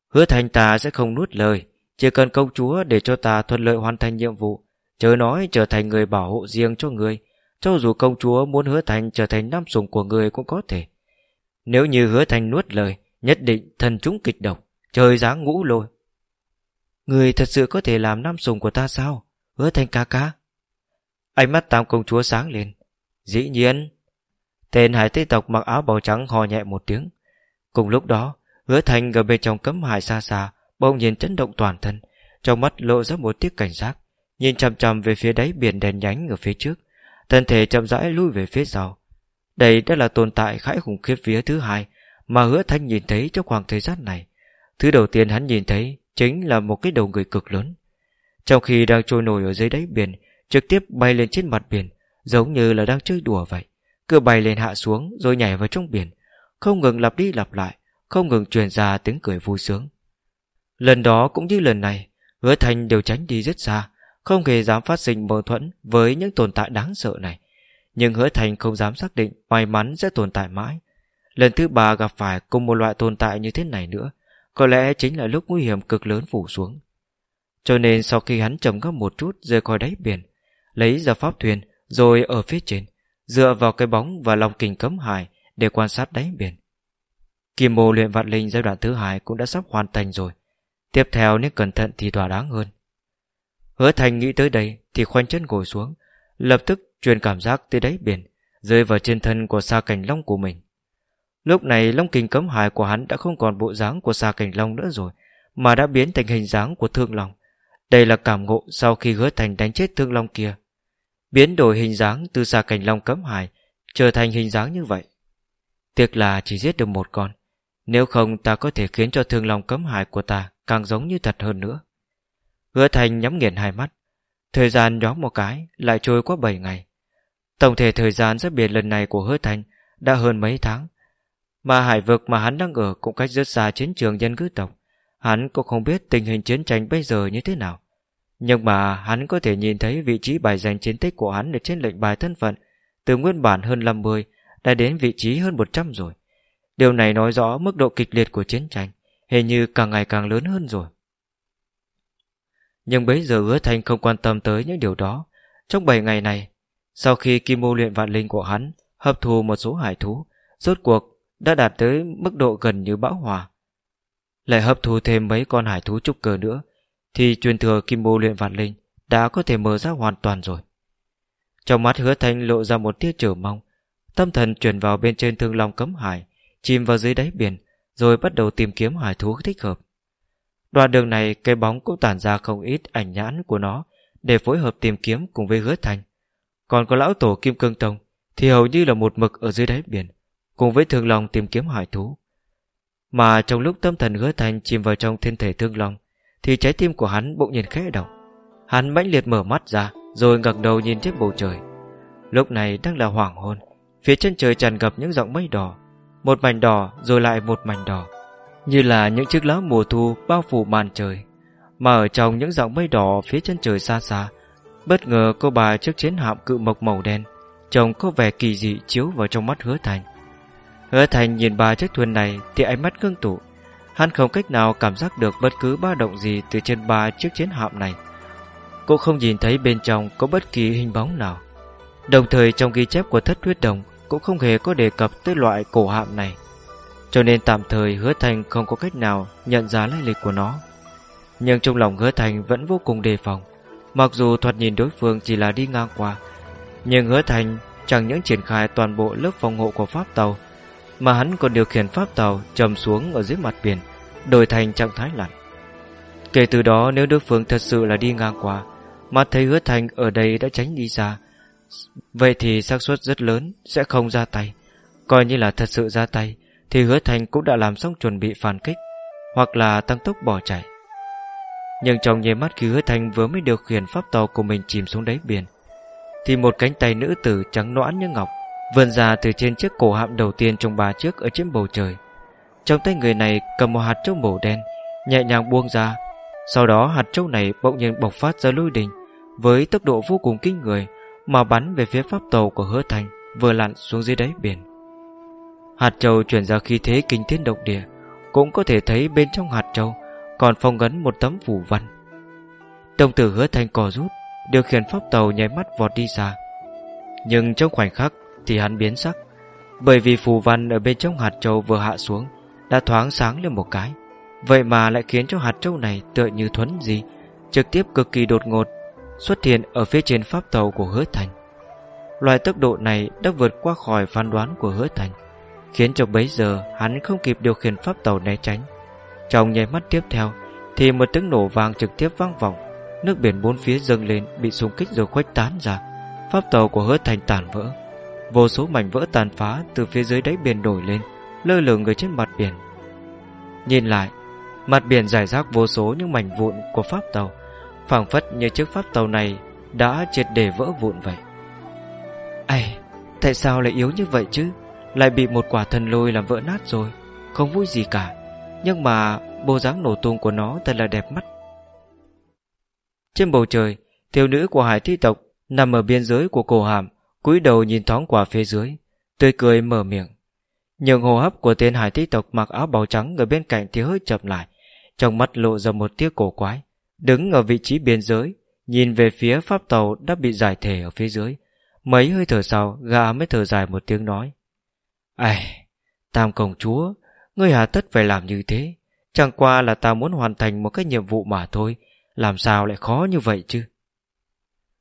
Hứa thành ta sẽ không nuốt lời, Chỉ cần công chúa để cho ta thuận lợi hoàn thành nhiệm vụ, Chớ nói trở thành người bảo hộ riêng cho người, Cho dù công chúa muốn hứa thành trở thành nam sủng của người cũng có thể. Nếu như hứa thành nuốt lời, Nhất định thần chúng kịch độc, Trời dáng ngũ lôi. Người thật sự có thể làm nam sủng của ta sao? Hứa thành ca ca. Ánh mắt tam công chúa sáng lên. Dĩ nhiên Tên hải tây tộc mặc áo bào trắng hò nhẹ một tiếng. Cùng lúc đó, hứa thành ở bên trong cấm hải xa xa, bỗng nhìn chấn động toàn thân, trong mắt lộ ra một tiếc cảnh giác, nhìn chằm chằm về phía đáy biển đèn nhánh ở phía trước, thân thể chậm rãi lui về phía sau. Đây đã là tồn tại khãi khủng khiếp phía thứ hai mà hứa thanh nhìn thấy trong khoảng thời gian này. Thứ đầu tiên hắn nhìn thấy chính là một cái đầu người cực lớn. Trong khi đang trôi nổi ở dưới đáy biển, trực tiếp bay lên trên mặt biển, giống như là đang chơi đùa vậy. Cứ bay lên hạ xuống rồi nhảy vào trong biển, không ngừng lặp đi lặp lại, không ngừng truyền ra tiếng cười vui sướng. Lần đó cũng như lần này, hứa thành đều tránh đi rất xa, không hề dám phát sinh mâu thuẫn với những tồn tại đáng sợ này. Nhưng hứa thành không dám xác định may mắn sẽ tồn tại mãi. Lần thứ ba gặp phải cùng một loại tồn tại như thế này nữa, có lẽ chính là lúc nguy hiểm cực lớn phủ xuống. Cho nên sau khi hắn trầm ngâm một chút rời khỏi đáy biển, lấy ra pháp thuyền rồi ở phía trên, dựa vào cái bóng và lòng kình cấm hải để quan sát đáy biển. Kim mô luyện vạn linh giai đoạn thứ hai cũng đã sắp hoàn thành rồi. Tiếp theo nếu cẩn thận thì thỏa đáng hơn. Hứa thành nghĩ tới đây thì khoanh chân ngồi xuống, lập tức truyền cảm giác tới đáy biển, rơi vào trên thân của xa cảnh long của mình. Lúc này long kình cấm hải của hắn đã không còn bộ dáng của xa cảnh long nữa rồi, mà đã biến thành hình dáng của thương long. Đây là cảm ngộ sau khi hứa thành đánh chết thương long kia. Biến đổi hình dáng từ xa cảnh long cấm hải trở thành hình dáng như vậy. Tiếc là chỉ giết được một con. Nếu không ta có thể khiến cho thương long cấm hải của ta càng giống như thật hơn nữa. Hứa thành nhắm nghiền hai mắt. Thời gian nhóm một cái lại trôi qua 7 ngày. Tổng thể thời gian rất biệt lần này của hứa thành đã hơn mấy tháng. Mà hải vực mà hắn đang ở cũng cách rất xa chiến trường dân cư tộc. Hắn cũng không biết tình hình chiến tranh bây giờ như thế nào. Nhưng mà hắn có thể nhìn thấy vị trí bài danh chiến tích của hắn ở trên lệnh bài thân phận từ nguyên bản hơn 50 đã đến vị trí hơn 100 rồi. Điều này nói rõ mức độ kịch liệt của chiến tranh hình như càng ngày càng lớn hơn rồi. Nhưng bấy giờ hứa thành không quan tâm tới những điều đó. Trong 7 ngày này, sau khi kim mô luyện vạn linh của hắn hấp thu một số hải thú, rốt cuộc đã đạt tới mức độ gần như bão hòa. Lại hấp thu thêm mấy con hải thú trúc cờ nữa, thì truyền thừa kim mô luyện vạn linh đã có thể mở ra hoàn toàn rồi. Trong mắt hứa thanh lộ ra một tia trở mong, tâm thần chuyển vào bên trên thương long cấm hải, chìm vào dưới đáy biển, rồi bắt đầu tìm kiếm hải thú thích hợp. Đoạn đường này cây bóng cũng tản ra không ít ảnh nhãn của nó để phối hợp tìm kiếm cùng với hứa thành. Còn có lão tổ Kim Cương Tông thì hầu như là một mực ở dưới đáy biển, cùng với thương long tìm kiếm hải thú. Mà trong lúc tâm thần hứa thành chìm vào trong thiên thể thương long, thì trái tim của hắn bỗng nhiên khẽ động. Hắn mãnh liệt mở mắt ra, rồi ngẩng đầu nhìn trên bầu trời. Lúc này đang là hoàng hôn, phía chân trời tràn ngập những dòng mây đỏ, một mảnh đỏ rồi lại một mảnh đỏ như là những chiếc lá mùa thu bao phủ màn trời. Mà ở trong những dòng mây đỏ phía chân trời xa xa, bất ngờ cô bà chiếc chiến hạm cự mộc màu đen, trông có vẻ kỳ dị chiếu vào trong mắt hứa thành. Hứa thành nhìn bà chiếc thuyền này thì ánh mắt ngưng tụ. Hắn không cách nào cảm giác được bất cứ ba động gì từ trên ba chiếc chiến hạm này. Cũng không nhìn thấy bên trong có bất kỳ hình bóng nào. Đồng thời trong ghi chép của thất huyết đồng cũng không hề có đề cập tới loại cổ hạm này. Cho nên tạm thời hứa thành không có cách nào nhận ra lai lịch của nó Nhưng trong lòng hứa thành vẫn vô cùng đề phòng Mặc dù thoạt nhìn đối phương chỉ là đi ngang qua, Nhưng hứa thành chẳng những triển khai toàn bộ lớp phòng hộ của pháp tàu mà hắn còn điều khiển pháp tàu trầm xuống ở dưới mặt biển Đổi thành trạng thái lặn Kể từ đó nếu đối phương thật sự là đi ngang qua Mà thấy hứa thành ở đây đã tránh đi ra Vậy thì xác suất rất lớn sẽ không ra tay Coi như là thật sự ra tay thì hứa thành cũng đã làm xong chuẩn bị phản kích hoặc là tăng tốc bỏ chạy. Nhưng trong nháy mắt khi hứa thành vừa mới điều khiển pháp tàu của mình chìm xuống đáy biển, thì một cánh tay nữ tử trắng noãn như ngọc vươn ra từ trên chiếc cổ hạm đầu tiên trong ba chiếc ở trên bầu trời. Trong tay người này cầm một hạt trâu màu đen, nhẹ nhàng buông ra. Sau đó hạt trâu này bỗng nhiên bộc phát ra lôi đình với tốc độ vô cùng kinh người mà bắn về phía pháp tàu của hứa thành vừa lặn xuống dưới đáy biển. Hạt châu chuyển ra khí thế kinh thiên động địa Cũng có thể thấy bên trong hạt châu Còn phong ấn một tấm phủ văn Đồng tử hứa Thành cò rút Điều khiển pháp tàu nháy mắt vọt đi xa Nhưng trong khoảnh khắc thì hắn biến sắc Bởi vì phù văn ở bên trong hạt châu vừa hạ xuống Đã thoáng sáng lên một cái Vậy mà lại khiến cho hạt châu này tựa như thuấn gì Trực tiếp cực kỳ đột ngột Xuất hiện ở phía trên pháp tàu của hứa thành Loại tốc độ này đã vượt qua khỏi phán đoán của hứa thành khiến cho bấy giờ hắn không kịp điều khiển pháp tàu né tránh. Trong nháy mắt tiếp theo, thì một tiếng nổ vàng trực tiếp vang vọng, nước biển bốn phía dâng lên bị xung kích rồi khuếch tán ra. Pháp tàu của hứa thành tàn vỡ Vô số mảnh vỡ tàn phá từ phía dưới đáy biển nổi lên, Lơ lửng người trên mặt biển. Nhìn lại, Mặt biển giải rác vô số những mảnh vụn của pháp tàu, phảng phất như chiếc pháp tàu này Đã triệt để vỡ vụn vậy. Ây, Tại sao lại yếu như vậy chứ? Lại bị một quả thần lôi làm vỡ nát rồi, Không vui gì cả. Nhưng mà bộ dáng nổ tung của nó thật là đẹp mắt. Trên bầu trời, Thiếu nữ của hải thi tộc Nằm ở biên giới của cổ hàm cúi đầu nhìn thoáng qua phía dưới. Tươi cười mở miệng. Nhưng hô hấp của tên hải thi tộc mặc áo bào trắng Ở bên cạnh thì hơi chậm lại. Trong mắt lộ ra một tia cổ quái. Đứng ở vị trí biên giới, Nhìn về phía pháp tàu đã bị giải thể ở phía dưới. Mấy hơi thở sau, Gã mới thở dài một tiếng nói. Ai, Tam công chúa, Ngươi hà tất phải làm như thế. Chẳng qua là ta muốn hoàn thành một cái nhiệm vụ mà thôi. Làm sao lại khó như vậy chứ?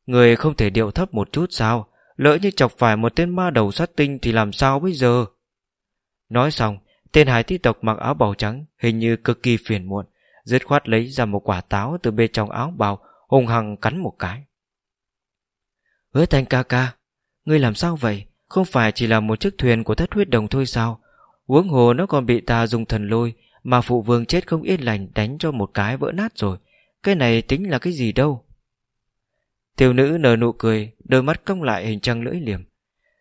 Người không thể điệu thấp một chút sao? Lỡ như chọc phải một tên ma đầu sát tinh Thì làm sao bây giờ? Nói xong, Tên hải tí tộc mặc áo bào trắng, Hình như cực kỳ phiền muộn, Dứt khoát lấy ra một quả táo từ bên trong áo bào Hùng hằng cắn một cái. Hứa Thanh ca ca, Ngươi làm sao vậy? Không phải chỉ là một chiếc thuyền của thất huyết đồng thôi sao? Uống hồ nó còn bị ta dùng thần lôi, Mà phụ vương chết không yên lành Đánh cho một cái vỡ nát rồi. Cái này tính là cái gì đâu? Tiểu nữ nở nụ cười, Đôi mắt cong lại hình trăng lưỡi liềm.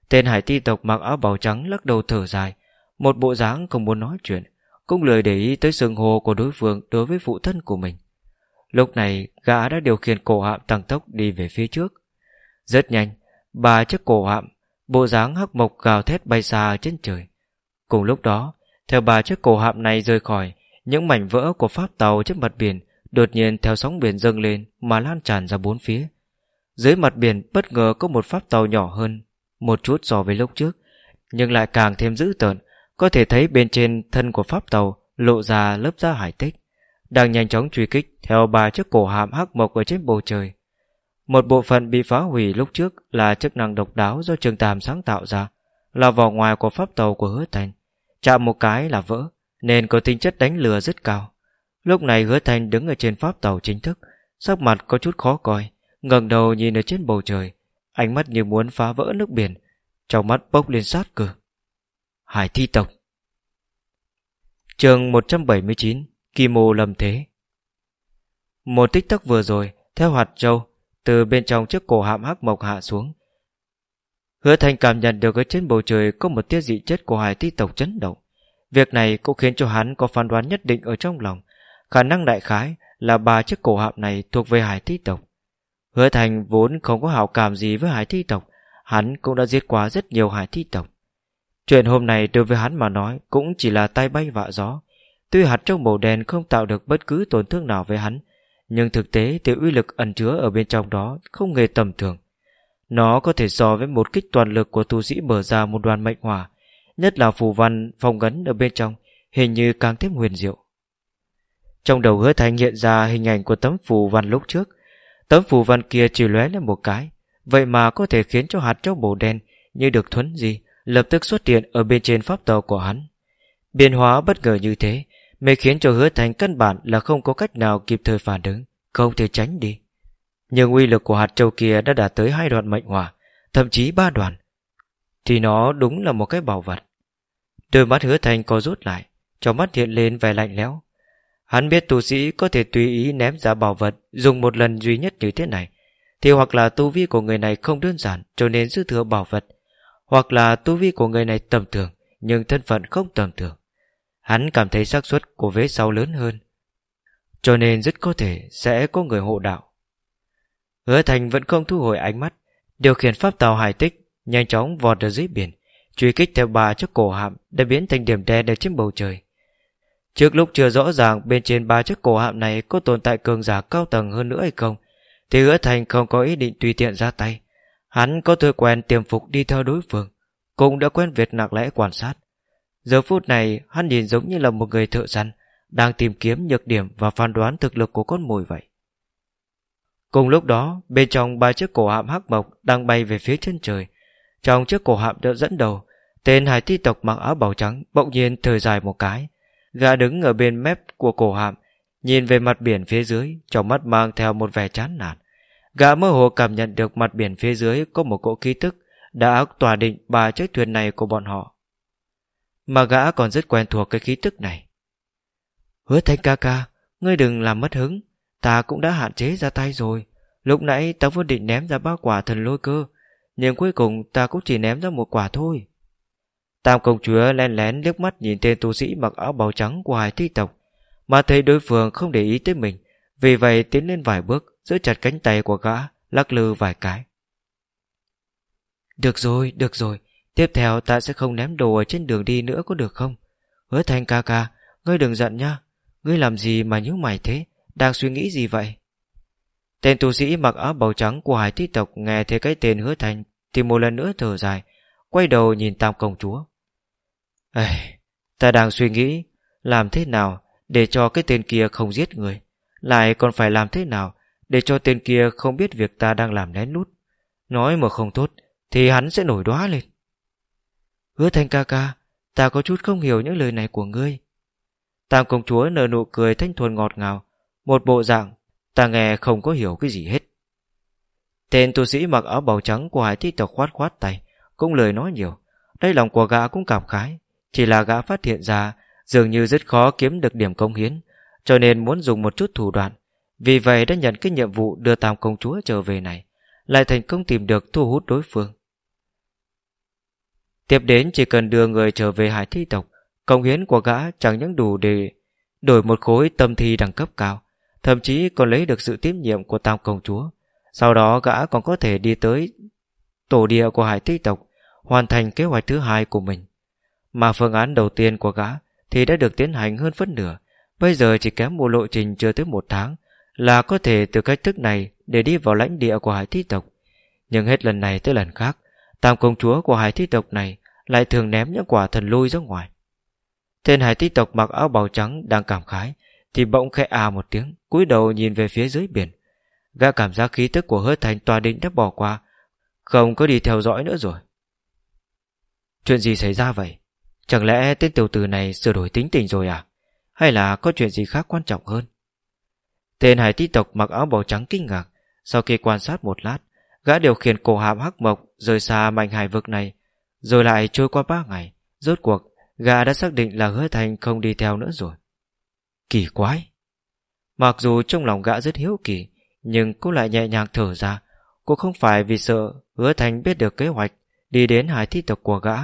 Tên hải ti tộc mặc áo bào trắng lắc đầu thở dài, Một bộ dáng không muốn nói chuyện, Cũng lười để ý tới sừng hồ của đối phương Đối với phụ thân của mình. Lúc này, gã đã điều khiển cổ hạm tăng tốc đi về phía trước. Rất nhanh, Ba chiếc cổ hạm, Bộ dáng hắc mộc gào thét bay xa trên trời. Cùng lúc đó, Theo ba chiếc cổ hạm này rời khỏi, Những mảnh vỡ của pháp tàu trên mặt biển Đột nhiên theo sóng biển dâng lên Mà lan tràn ra bốn phía. Dưới mặt biển bất ngờ có một pháp tàu nhỏ hơn Một chút so với lúc trước Nhưng lại càng thêm dữ tợn Có thể thấy bên trên thân của pháp tàu Lộ ra lớp da hải tích Đang nhanh chóng truy kích Theo ba chiếc cổ hạm hắc mộc ở trên bầu trời một bộ phận bị phá hủy lúc trước là chức năng độc đáo do trường tàm sáng tạo ra, là vỏ ngoài của pháp tàu của hứa thành. Chạm một cái là vỡ, nên có tính chất đánh lừa rất cao. Lúc này hứa thành đứng ở trên pháp tàu chính thức, sắc mặt có chút khó coi, ngẩng đầu nhìn ở trên bầu trời, ánh mắt như muốn phá vỡ nước biển, trong mắt bốc lên sát cơ. Hải thi tộc Trường 179 Kỳ mô lầm thế Một tích tắc vừa rồi Theo hạt châu từ bên trong chiếc cổ hạm hắc mộc hạ xuống. Hứa Thành cảm nhận được ở trên bầu trời có một tia dị chất của hải thi tộc chấn động. Việc này cũng khiến cho hắn có phán đoán nhất định ở trong lòng. Khả năng đại khái là ba chiếc cổ hạm này thuộc về hải thi tộc. Hứa Thành vốn không có hảo cảm gì với hải thi tộc, hắn cũng đã giết quá rất nhiều hải thi tộc. Chuyện hôm nay đối với hắn mà nói cũng chỉ là tay bay vạ gió. Tuy hạt trong màu đen không tạo được bất cứ tổn thương nào với hắn, nhưng thực tế thì uy lực ẩn chứa ở bên trong đó không hề tầm thường. Nó có thể so với một kích toàn lực của tu sĩ mở ra một đoàn mệnh hỏa, nhất là phù văn phong ngấn ở bên trong, hình như càng thêm huyền diệu. Trong đầu hứa thành hiện ra hình ảnh của tấm phù văn lúc trước. Tấm phù văn kia chỉ lóe lên một cái, vậy mà có thể khiến cho hạt châu màu đen như được thuấn gì lập tức xuất hiện ở bên trên pháp tàu của hắn. Biến hóa bất ngờ như thế, mới khiến cho hứa thành căn bản là không có cách nào kịp thời phản ứng, không thể tránh đi. Nhưng uy lực của hạt châu kia đã đạt tới hai đoạn mệnh hỏa, thậm chí ba đoạn. Thì nó đúng là một cái bảo vật. Đôi mắt hứa thành co rút lại, trong mắt hiện lên vẻ lạnh lẽo. Hắn biết tu sĩ có thể tùy ý ném ra bảo vật dùng một lần duy nhất như thế này, thì hoặc là tu vi của người này không đơn giản cho nên dư thừa bảo vật, hoặc là tu vi của người này tầm thường nhưng thân phận không tầm thường. Hắn cảm thấy xác suất của vế sau lớn hơn Cho nên rất có thể Sẽ có người hộ đạo Hứa thành vẫn không thu hồi ánh mắt Điều khiển pháp tàu hải tích Nhanh chóng vọt ở dưới biển Truy kích theo bà trước cổ hạm Đã biến thành điểm đen ở trên bầu trời Trước lúc chưa rõ ràng bên trên ba chiếc cổ hạm này Có tồn tại cường giả cao tầng hơn nữa hay không, Thì hứa thành không có ý định tùy tiện ra tay. Hắn có thói quen tiềm phục đi theo đối phương, Cũng đã quen việc nặng lẽ quan sát. Giờ phút này, hắn nhìn giống như là một người thợ săn, Đang tìm kiếm nhược điểm và phán đoán thực lực của con mồi vậy. Cùng lúc đó, Bên trong ba chiếc cổ hạm hắc mộc Đang bay về phía chân trời. Trong chiếc cổ hạm đã dẫn đầu, Tên hải thi tộc mặc áo bào trắng Bỗng nhiên thở dài một cái. Gã đứng ở bên mép của cổ hạm Nhìn về mặt biển phía dưới Trong mắt mang theo một vẻ chán nản Gã mơ hồ cảm nhận được mặt biển phía dưới có một cỗ khí tức đã tỏa định ba chiếc thuyền này của bọn họ. Mà gã còn rất quen thuộc cái khí tức này. Hứa thanh ca ca, ngươi đừng làm mất hứng, ta cũng đã hạn chế ra tay rồi. Lúc nãy ta vốn định ném ra ba quả thần lôi cơ, nhưng cuối cùng ta cũng chỉ ném ra một quả thôi. Tam công chúa len lén liếc mắt nhìn tên tu sĩ mặc áo bào trắng của hải thi tộc, mà thấy đối phương không để ý tới mình, vì vậy tiến lên vài bước, giữ chặt cánh tay của gã, lắc lư vài cái. Được rồi, được rồi, tiếp theo ta sẽ không ném đồ ở trên đường đi nữa có được không? Hứa thanh ca ca, ngươi đừng giận nhá, ngươi làm gì mà nhíu mày thế, đang suy nghĩ gì vậy? Tên tu sĩ mặc áo bào trắng của hải thi tộc nghe thấy cái tên hứa thanh thì một lần nữa thở dài, quay đầu nhìn tam công chúa. Ây, ta đang suy nghĩ làm thế nào để cho cái tên kia không giết người, lại còn phải làm thế nào để cho tên kia không biết việc ta đang làm lén lút. Nói mà không tốt thì hắn sẽ nổi đóa lên. Hứa thanh ca ca, ta có chút không hiểu những lời này của ngươi. Tam công chúa nở nụ cười thanh thuần ngọt ngào, một bộ dạng ta nghe không có hiểu cái gì hết. Tên tu sĩ mặc áo bào trắng của hải thi tộc khoát khoát tay, cũng lời nói nhiều. Đây lòng của gã cũng cảm khái, chỉ là gã phát hiện ra dường như rất khó kiếm được điểm công hiến, cho nên muốn dùng một chút thủ đoạn. Vì vậy đã nhận cái nhiệm vụ đưa Tam công chúa trở về này, lại thành công tìm được thu hút đối phương. Tiếp đến chỉ cần đưa người trở về hải thi tộc, công hiến của gã chẳng những đủ để đổi một khối tâm thi đẳng cấp cao, thậm chí còn lấy được sự tín nhiệm của Tam công chúa. Sau đó gã còn có thể đi tới tổ địa của hải thi tộc, hoàn thành kế hoạch thứ hai của mình. Mà phương án đầu tiên của gã thì đã được tiến hành hơn phân nửa, bây giờ chỉ kém một lộ trình chưa tới một tháng là có thể từ cách thức này để đi vào lãnh địa của hải thi tộc. Nhưng hết lần này tới lần khác, tam công chúa của hải thi tộc này lại thường ném những quả thần lôi ra ngoài. Tên hải thi tộc mặc áo bào trắng đang cảm khái, thì bỗng khẽ à một tiếng, cúi đầu nhìn về phía dưới biển. Gã cảm giác khí tức của hứa thành tòa định đã bỏ qua, không có đi theo dõi nữa rồi. Chuyện gì xảy ra vậy? Chẳng lẽ tên tiểu tử này sửa đổi tính tình rồi à? Hay là có chuyện gì khác quan trọng hơn? Tên hải tí tộc mặc áo bào trắng kinh ngạc, Sau khi quan sát một lát, Gã điều khiển cổ hạm hắc mộc Rời xa mảnh hải vực này, Rồi lại trôi qua ba ngày Rốt cuộc, gã đã xác định là hứa thành không đi theo nữa rồi Kỳ quái Mặc dù trong lòng gã rất hiếu kỳ, Nhưng cũng lại nhẹ nhàng thở ra cũng không phải vì sợ hứa thành biết được kế hoạch Đi đến hải thi tộc của gã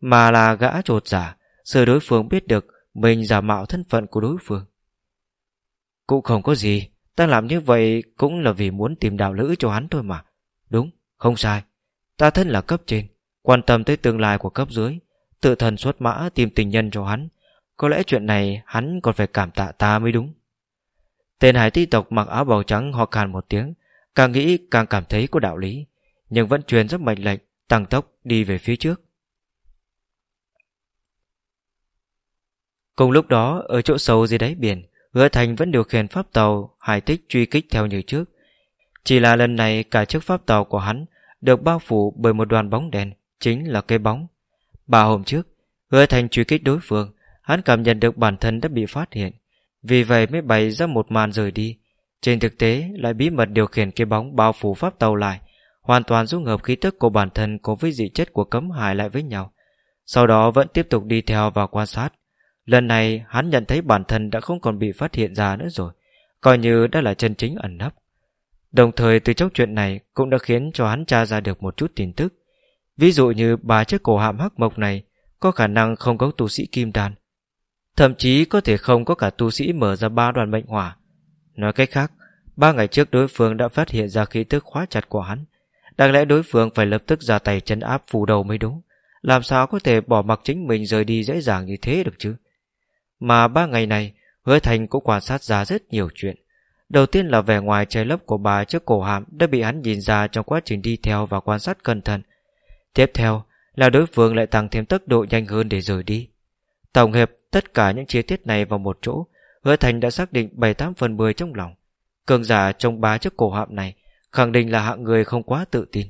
mà là gã trột giả Sợ đối phương biết được Mình giả mạo thân phận của đối phương. Cũng không có gì Ta làm như vậy cũng là vì muốn tìm đạo lữ cho hắn thôi mà. Đúng, không sai. Ta thân là cấp trên Quan tâm tới tương lai của cấp dưới Tự thần xuất mã tìm tình nhân cho hắn. Có lẽ chuyện này hắn còn phải cảm tạ ta mới đúng. Tên hải ti tộc mặc áo bào trắng ho khan một tiếng Càng nghĩ càng cảm thấy có đạo lý Nhưng vẫn truyền rất mệnh lệnh Tăng tốc đi về phía trước. Cùng lúc đó Ở chỗ sâu dưới đáy biển Hứa Thành vẫn điều khiển pháp tàu hải tích truy kích theo như trước. Chỉ là lần này cả chiếc pháp tàu của hắn được bao phủ bởi một đoàn bóng đèn, chính là cây bóng. Ba hôm trước, Hứa Thành truy kích đối phương, hắn cảm nhận được bản thân đã bị phát hiện. Vì vậy mới bày ra một màn rời đi. Trên thực tế lại bí mật điều khiển cây bóng bao phủ pháp tàu lại, hoàn toàn dung hợp khí tức của bản thân cùng với dị chất của cấm hải lại với nhau. Sau đó vẫn tiếp tục đi theo và quan sát. Lần này, hắn nhận thấy bản thân đã không còn bị phát hiện ra nữa rồi. Coi như đã là chân chính ẩn nấp. Đồng thời, từ trong chuyện này Cũng đã khiến cho hắn tra ra được một chút tin tức. Ví dụ như ba chiếc cổ hạm hắc mộc này Có khả năng không có tu sĩ kim đan. Thậm chí có thể không có cả tu sĩ mở ra ba đoàn mệnh hỏa. Nói cách khác, Ba ngày trước đối phương đã phát hiện ra khí tức khóa chặt của hắn. Đáng lẽ đối phương phải lập tức ra tay chân áp phù đầu mới đúng. Làm sao có thể bỏ mặc chính mình rời đi dễ dàng như thế được chứ? Mà ba ngày này, hứa thành cũng quan sát ra rất nhiều chuyện. Đầu tiên là vẻ ngoài trái lấp của bà trước cổ hàm đã bị hắn nhìn ra trong quá trình đi theo và quan sát cẩn thận. Tiếp theo là đối phương lại tăng thêm tốc độ nhanh hơn để rời đi. Tổng hợp tất cả những chi tiết này vào một chỗ, hứa thành đã xác định 7-8 phần 10 trong lòng. Cường giả trong ba chiếc cổ hạm này khẳng định là hạng người không quá tự tin.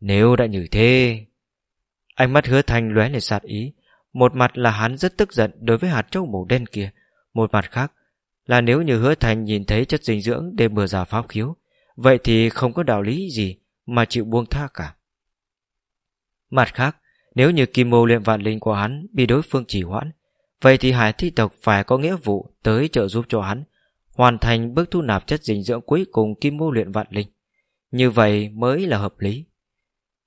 Nếu đã như thế... Ánh mắt hứa thành lóe lên sát ý, một mặt là hắn rất tức giận đối với hạt châu màu đen kia. Một mặt khác là nếu như hứa thành nhìn thấy chất dinh dưỡng để mở ra pháp khiếu, Vậy thì không có đạo lý gì Mà chịu buông tha cả. Mặt khác, Nếu như kim mô luyện vạn linh của hắn Bị đối phương chỉ hoãn, Vậy thì hải thi tộc phải có nghĩa vụ Tới trợ giúp cho hắn Hoàn thành bước thu nạp chất dinh dưỡng cuối cùng Kim mô luyện vạn linh. Như vậy mới là hợp lý.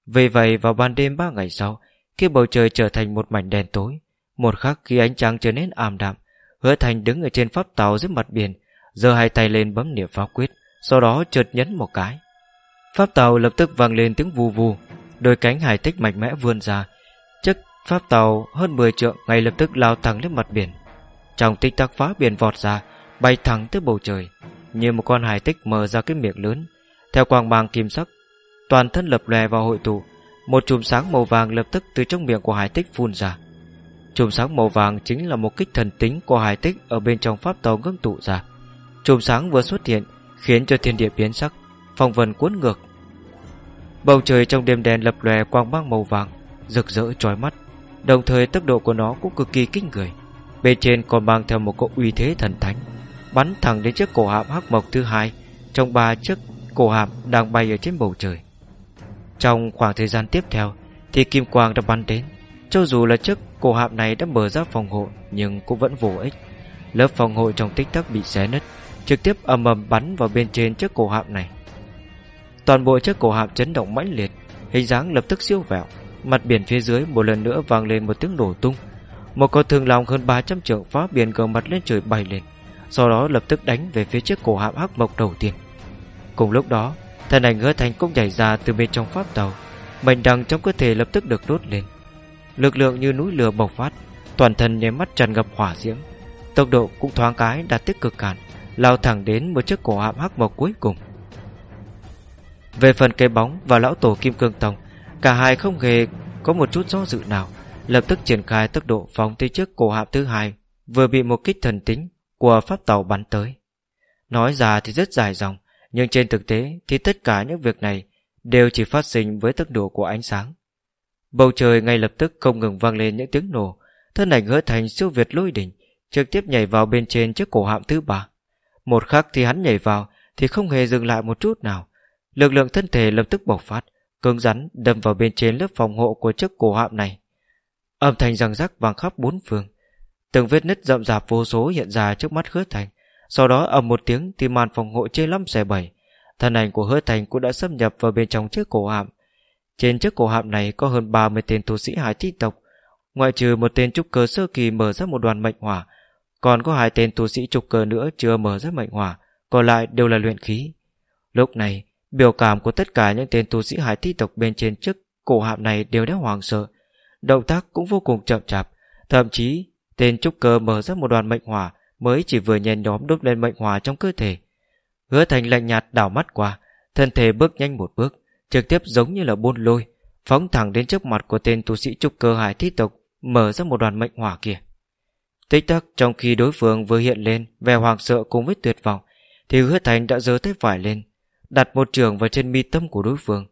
Vì vậy, vào ban đêm ba ngày sau khi bầu trời trở thành một mảnh đèn tối. Một khắc khi ánh trăng trở nên ảm đạm, Hứa thành đứng ở trên pháp tàu dưới mặt biển, giơ hai tay lên bấm niệm pháp quyết, Sau đó chợt nhấn một cái. Pháp tàu lập tức vang lên tiếng vù vù, Đôi cánh hải tích mạnh mẽ vươn ra. Chiếc pháp tàu hơn 10 trượng ngay lập tức lao thẳng lên mặt biển. Trong tích tắc phá biển vọt ra, Bay thẳng tới bầu trời, Như một con hải tích mở ra cái miệng lớn. Theo quang mang kim sắc, Toàn thân lập lòe vào hội tụ một chùm sáng màu vàng lập tức từ trong miệng của hải tích phun ra. Chùm sáng màu vàng chính là một kích thần tính của hải tích Ở bên trong pháp tàu ngưng tụ ra. Chùm sáng vừa xuất hiện, Khiến cho thiên địa biến sắc, Phong vần cuốn ngược. Bầu trời trong đêm đen lập lòe quang mang màu vàng, Rực rỡ trói mắt. Đồng thời tốc độ của nó cũng cực kỳ kinh người. Bên trên còn mang theo một cỗ uy thế thần thánh, Bắn thẳng đến chiếc cổ hạm hắc mộc thứ hai, Trong ba chiếc cổ hạm đang bay ở trên bầu trời. Trong khoảng thời gian tiếp theo, Thì kim quang đã bắn đến. Cho dù là chiếc cổ hạm này đã mở ra phòng hộ, Nhưng cũng vẫn vô ích. Lớp phòng hộ trong tích tắc bị xé nứt, Trực tiếp ầm ầm bắn vào bên trên chiếc cổ hạm này. Toàn bộ chiếc cổ hạm chấn động mãnh liệt, Hình dáng lập tức siêu vẹo. Mặt biển phía dưới một lần nữa vang lên một tiếng nổ tung. Một con thường lòng hơn 300 trượng phá biển gờ mặt lên trời bay lên, Sau đó lập tức đánh về phía chiếc cổ hạm hắc mộc đầu tiên. Cùng lúc đó Thân ảnh hứa thành cũng nhảy ra từ bên trong pháp tàu. Mệnh đằng trong cơ thể lập tức được đốt lên. Lực lượng như núi lửa bộc phát, Toàn thân nháy mắt tràn ngập hỏa diễm. Tốc độ cũng thoáng cái đạt tích cực cản lao thẳng đến một chiếc cổ hạm hắc mộc cuối cùng. Về phần cây bóng và lão tổ kim cương tông, cả hai không hề có một chút do dự nào, lập tức triển khai tốc độ phóng tới trước cổ hạm thứ hai, vừa bị một kích thần tính của pháp tàu bắn tới. Nói ra thì rất dài dòng nhưng trên thực tế thì tất cả những việc này đều chỉ phát sinh với tốc độ của ánh sáng. Bầu trời ngay lập tức không ngừng vang lên những tiếng nổ, thân ảnh hứa thành siêu việt lôi đỉnh, trực tiếp nhảy vào bên trên chiếc cổ hạm thứ ba. Một khắc thì hắn nhảy vào Thì không hề dừng lại một chút nào. Lực lượng thân thể lập tức bộc phát, Cứng rắn đâm vào bên trên lớp phòng hộ Của chiếc cổ hạm này. Âm thanh răng rắc vang khắp bốn phương. Từng vết nứt rậm rạp vô số hiện ra trước mắt hứa thành. Sau đó ầm một tiếng Thì màn phòng hộ chê lắm xẻ bảy. Thân ảnh của hứa thành cũng đã xâm nhập vào bên trong chiếc cổ hạm. Trên chiếc cổ hạm này Có hơn 30 tên tu sĩ hải thi tộc. Ngoại trừ một tên trúc cơ sơ kỳ mở ra một đoàn mệnh hỏa, còn có hai tên tu sĩ trục cơ nữa chưa mở ra mệnh hỏa, Còn lại đều là luyện khí. Lúc này, Biểu cảm của tất cả những tên tu sĩ hải thi tộc bên trên chiếc cổ hạm này đều đã hoảng sợ. Động tác cũng vô cùng chậm chạp, Thậm chí Tên trúc cơ mở ra một đoàn mệnh hỏa Mới chỉ vừa nhen nhóm đốt lên mệnh hỏa trong cơ thể. Hứa thành lạnh nhạt đảo mắt qua, Thân thể bước nhanh một bước, Trực tiếp giống như là buôn lôi, Phóng thẳng đến trước mặt của tên tu sĩ trúc cơ hải thi tộc, Mở ra một đoàn mệnh hỏa kia. Tích tắc, trong khi đối phương vừa hiện lên, Vẻ hoàng sợ cùng với tuyệt vọng, Thì hứa thành đã giơ tay phải lên, Đặt một trường vào trên mi tâm của đối phương.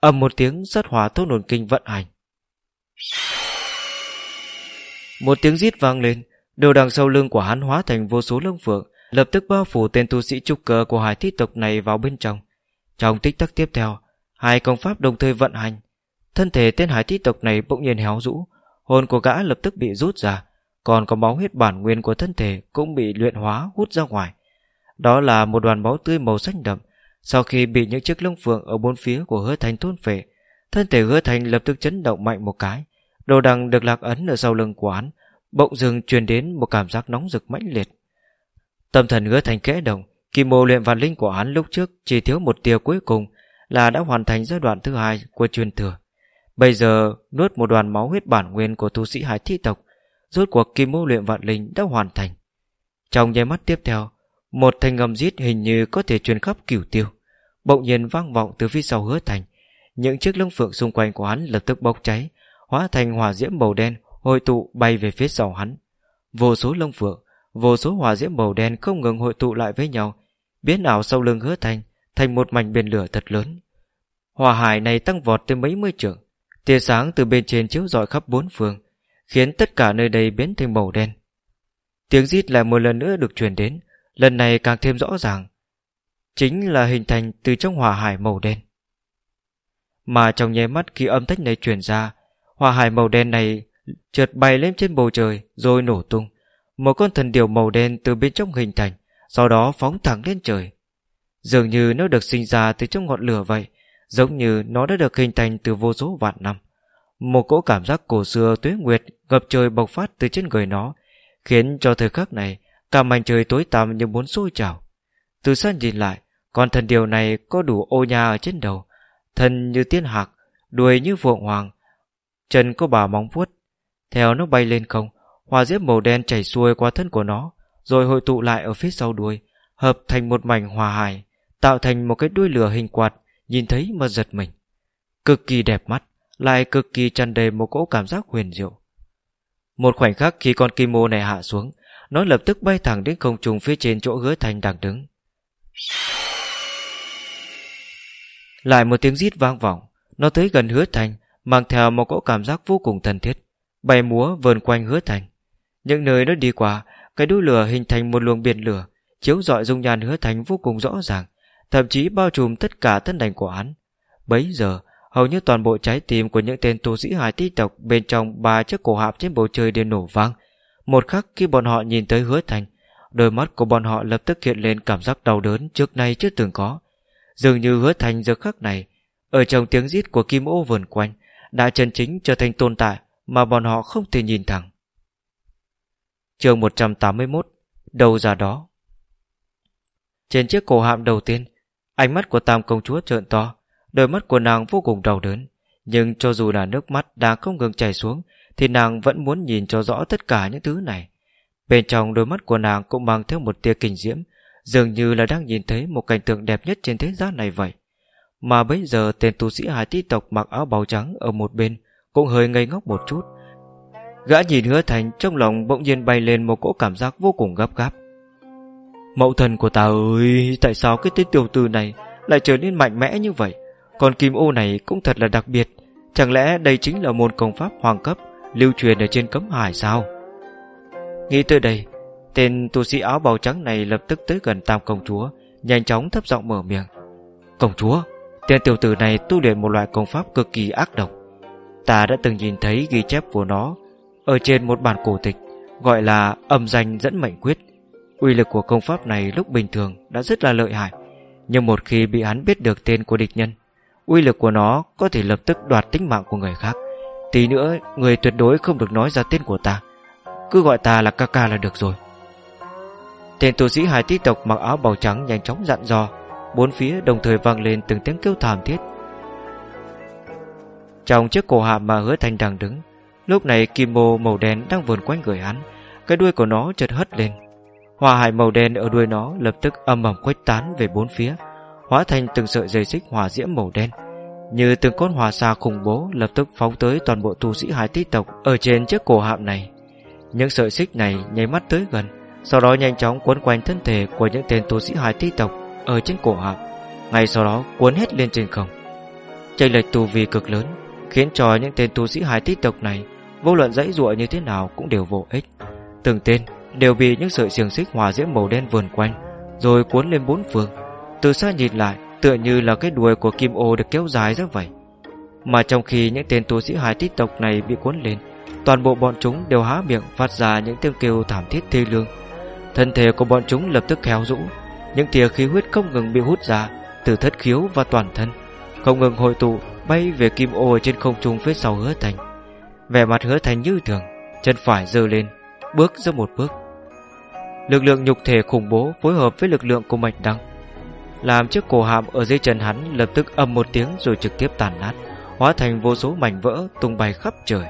Ầm một tiếng rất hỏa thốt nồn kinh vận hành. Một tiếng rít vang lên Đều đằng sau lưng của hắn hóa thành vô số lông phượng Lập tức bao phủ tên tu sĩ trúc cơ Của hải thi tộc này vào bên trong Trong tích tắc tiếp theo Hai công pháp đồng thời vận hành Thân thể tên hải thi tộc này bỗng nhiên héo rũ Hồn của gã lập tức bị rút ra còn có máu huyết bản nguyên của thân thể cũng bị luyện hóa hút ra ngoài. Đó là một đoàn máu tươi màu xanh đậm. Sau khi bị những chiếc lông phượng ở bốn phía của hứa thành thôn phệ, thân thể hứa thành lập tức chấn động mạnh một cái. Đồ đằng được lạc ấn ở sau lưng của hắn, bỗng dưng truyền đến một cảm giác nóng rực mãnh liệt. Tâm thần hứa thành kẽ động, kim mô luyện vạn linh của hắn lúc trước chỉ thiếu một tia cuối cùng là đã hoàn thành giai đoạn thứ hai của truyền thừa. Bây giờ nuốt một đoàn máu huyết bản nguyên của tu sĩ hải thi tộc Rốt cuộc kim mô luyện vạn linh đã hoàn thành Trong nháy mắt tiếp theo Một thanh ngầm rít hình như có thể truyền khắp cửu tiêu Bỗng nhiên vang vọng từ phía sau hứa thành Những chiếc lông phượng xung quanh của hắn lập tức bốc cháy Hóa thành hỏa diễm màu đen Hội tụ bay về phía sau hắn Vô số lông phượng Vô số hỏa diễm màu đen không ngừng hội tụ lại với nhau Biến ảo sau lưng hứa thành Thành một mảnh biển lửa thật lớn Hỏa hải này tăng vọt tới mấy mươi trượng Tia sáng từ bên trên chiếu rọi khắp bốn phương khiến tất cả nơi đây biến thành màu đen. Tiếng rít lại một lần nữa được truyền đến, lần này càng thêm rõ ràng. chính là hình thành từ trong hỏa hải màu đen. Mà trong nháy mắt khi âm thanh này truyền ra, hỏa hải màu đen này trượt bay lên trên bầu trời rồi nổ tung. Một con thần điều màu đen từ bên trong hình thành, sau đó phóng thẳng lên trời. Dường như nó được sinh ra từ trong ngọn lửa vậy, giống như nó đã được hình thành từ vô số vạn năm. Một cỗ cảm giác cổ xưa tuế nguyệt ngập trời bộc phát từ trên người nó, khiến cho thời khắc này cả mảnh trời tối tăm như muốn sôi trào. Từ xa nhìn lại, con thần điều này có đủ ô nha ở trên đầu, thân như tiên hạc, đuôi như vượng hoàng, chân có bà móng vuốt. Theo nó bay lên không, hòa diễm màu đen chảy xuôi qua thân của nó, rồi hội tụ lại ở phía sau đuôi, hợp thành một mảnh hòa hài, tạo thành một cái đuôi lửa hình quạt, nhìn thấy mà giật mình. Cực kỳ đẹp mắt, lại cực kỳ tràn đầy một cỗ cảm giác huyền diệu. Một khoảnh khắc khi con kim mô này hạ xuống, nó lập tức bay thẳng đến không trung phía trên chỗ hứa thành đang đứng. Lại một tiếng rít vang vọng, nó tới gần hứa thành, mang theo một cỗ cảm giác vô cùng thân thiết, bay múa vờn quanh hứa thành. Những nơi nó đi qua, cái đuôi lửa hình thành một luồng biển lửa, chiếu rọi dung nhan hứa thành vô cùng rõ ràng, thậm chí bao trùm tất cả thân đành của hắn. Bấy giờ, hầu như toàn bộ trái tim của những tên tu sĩ hải tí tộc bên trong ba chiếc cổ hạp trên bầu trời đều nổ vang. Một khắc khi bọn họ nhìn tới hứa thành, đôi mắt của bọn họ lập tức hiện lên cảm giác đau đớn trước nay chưa từng có. Dường như hứa thành giờ khắc này, ở trong tiếng rít của kim ô vườn quanh, đã chân chính trở thành tồn tại mà bọn họ không thể nhìn thẳng. chương 181 Đầu ra đó. Trên chiếc cổ hạm đầu tiên, Ánh mắt của tam công chúa trợn to, Đôi mắt của nàng vô cùng đau đớn. Nhưng cho dù là nước mắt đang không ngừng chảy xuống, Thì nàng vẫn muốn nhìn cho rõ tất cả những thứ này. Bên trong đôi mắt của nàng cũng mang theo một tia kinh diễm, Dường như là đang nhìn thấy một cảnh tượng đẹp nhất trên thế gian này vậy. Mà bây giờ tên tu sĩ hải tí tộc mặc áo bào trắng ở một bên cũng hơi ngây ngốc một chút. Gã nhìn hứa thành trong lòng bỗng nhiên bay lên một cỗ cảm giác vô cùng gấp gáp. Mẫu thần của ta ơi, Tại sao cái tên tiểu tử này Lại trở nên mạnh mẽ như vậy? Còn kim ô này cũng thật là đặc biệt. Chẳng lẽ đây chính là môn công pháp hoàng cấp Lưu truyền ở trên cấm hải sao? Nghĩ tới đây, Tên tu sĩ áo bào trắng này lập tức tới gần tam công chúa, Nhanh chóng thấp giọng mở miệng. Công chúa, Tên tiểu tử này tu luyện một loại công pháp cực kỳ ác độc. Ta đã từng nhìn thấy ghi chép của nó Ở trên một bản cổ tịch, Gọi là âm danh dẫn mệnh quyết. Uy lực của công pháp này lúc bình thường Đã rất là lợi hại, Nhưng một khi bị hắn biết được tên của địch nhân, Uy lực của nó có thể lập tức đoạt tính mạng của người khác. Tí nữa, Người tuyệt đối không được nói ra tên của ta. Cứ gọi ta là ca ca là được rồi. Tên tu sĩ hải tí tộc mặc áo bào trắng nhanh chóng dặn dò. Bốn phía đồng thời vang lên từng tiếng kêu thảm thiết. Trong chiếc cổ hạm mà hứa thanh đang đứng. Lúc này kim mô màu đen đang vườn quanh người hắn. Cái đuôi của nó chợt hất lên. Hòa hải màu đen ở đuôi nó lập tức âm ầm khuếch tán về bốn phía, Hóa thành từng sợi dây xích hỏa diễm màu đen. Như từng con hỏa xa khủng bố Lập tức phóng tới toàn bộ tu sĩ hải tí tộc Ở trên chiếc cổ hạm này. Những sợi xích này nháy mắt tới gần, Sau đó nhanh chóng quấn quanh thân thể Của những tên tu sĩ hải tí tộc Ở trên cổ hạm, Ngay sau đó cuốn hết lên trên không. Chênh lệch tu vi cực lớn Khiến cho những tên tu sĩ hài tí tộc này, Vô luận dãy ruộng như thế nào cũng đều vô ích. Từng tên đều bị những sợi xiềng xích hòa diễm màu đen vườn quanh, rồi cuốn lên bốn phương. Từ xa nhìn lại, tựa như là cái đuôi của kim ô được kéo dài ra vậy. Mà trong khi những tên tu sĩ hài tích tộc này bị cuốn lên, toàn bộ bọn chúng đều há miệng phát ra những tiếng kêu thảm thiết thê lương. Thân thể của bọn chúng lập tức kéo rũ, những tia khí huyết không ngừng bị hút ra từ thất khiếu và toàn thân, không ngừng hội tụ bay về kim ô trên không trung phía sau hứa thành. Vẻ mặt hứa thành như thường, chân phải giơ lên, bước ra một bước. Lực lượng nhục thể khủng bố phối hợp với lực lượng của mạch đăng, Làm chiếc cổ hàm ở dưới chân hắn lập tức âm một tiếng rồi trực tiếp tàn nát, Hóa thành vô số mảnh vỡ tung bay khắp trời.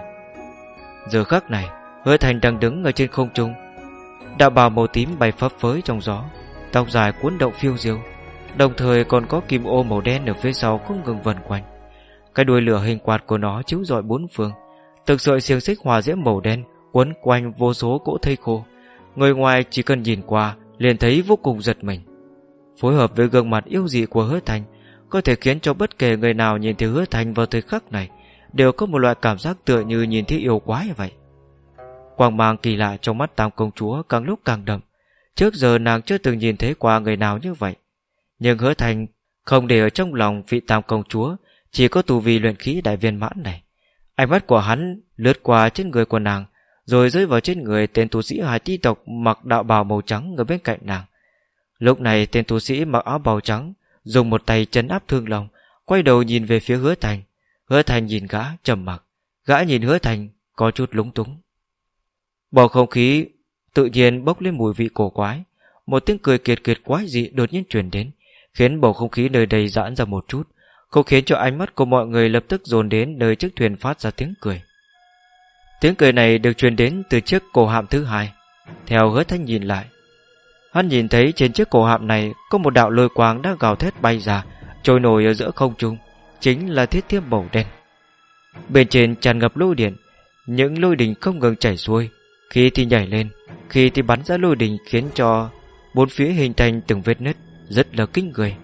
Giờ khắc này, Hứa thành đang đứng ở trên không trung Đạo bào màu tím bay phấp phới trong gió, Tóc dài cuốn động phiêu diêu, Đồng thời còn có kim ô màu đen ở phía sau không ngừng vần quanh. Cái đuôi lửa hình quạt của nó chiếu rọi bốn phương. Thực sợi xiềng xích hòa diễm màu đen, Quấn quanh vô số cỗ thây khô. Người ngoài chỉ cần nhìn qua, liền thấy vô cùng giật mình. Phối hợp với gương mặt yêu dị của hứa thành, Có thể khiến cho bất kể người nào nhìn thấy hứa thành vào thời khắc này, Đều có một loại cảm giác tựa như nhìn thấy yêu quái vậy. Quang mang kỳ lạ trong mắt tam công chúa càng lúc càng đậm. Trước giờ nàng chưa từng nhìn thấy qua người nào như vậy. Nhưng hứa thành không để ở trong lòng vị tam công chúa chỉ có tù vi luyện khí đại viên mãn này. Ánh mắt của hắn lướt qua trên người của nàng, Rồi rơi vào trên người tên tu sĩ hải ti tộc Mặc đạo bào màu trắng ở bên cạnh nàng. Lúc này tên tu sĩ mặc áo bào trắng Dùng một tay chấn áp thương lòng, Quay đầu nhìn về phía hứa thành. Hứa thành nhìn gã trầm mặc. Gã nhìn hứa thành có chút lúng túng. Bầu không khí tự nhiên bốc lên mùi vị cổ quái. Một tiếng cười kiệt kiệt quái dị đột nhiên truyền đến, Khiến bầu không khí nơi đây giãn ra một chút. Không khiến cho ánh mắt của mọi người lập tức dồn đến nơi chiếc thuyền phát ra tiếng cười. Tiếng cười này được truyền đến từ chiếc cổ hạm thứ hai. Theo hứa thanh nhìn lại, Hắn nhìn thấy trên chiếc cổ hạm này Có một đạo lôi quang đã gào thét bay ra, Trôi nổi ở giữa không trung, Chính là thiết thiêm màu đen. Bên trên tràn ngập lôi điện, Những lôi đình không ngừng chảy xuôi. Khi thì nhảy lên, Khi thì bắn ra lôi đình khiến cho Bốn phía hình thành từng vết nứt, Rất là kinh người.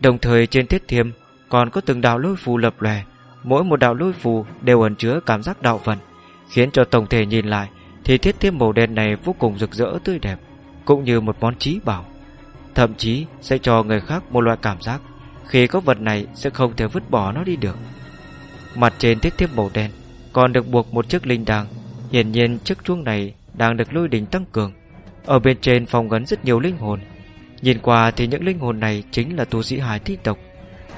Đồng thời trên thiết thiêm còn có từng đạo lôi phù lập lòe, Mỗi một đạo lôi phù đều ẩn chứa cảm giác đạo vận, Khiến cho tổng thể nhìn lại Thì thiết thiếp màu đen này vô cùng rực rỡ tươi đẹp, Cũng như một món trí bảo. Thậm chí sẽ cho người khác một loại cảm giác, Khi có vật này sẽ không thể vứt bỏ nó đi được. Mặt trên thiết thiếp màu đen Còn được buộc một chiếc linh đàng, Hiển nhiên chiếc chuông này đang được lôi đình tăng cường. Ở bên trên phòng gắn rất nhiều linh hồn, Nhìn qua thì những linh hồn này Chính là tu sĩ hải thi tộc.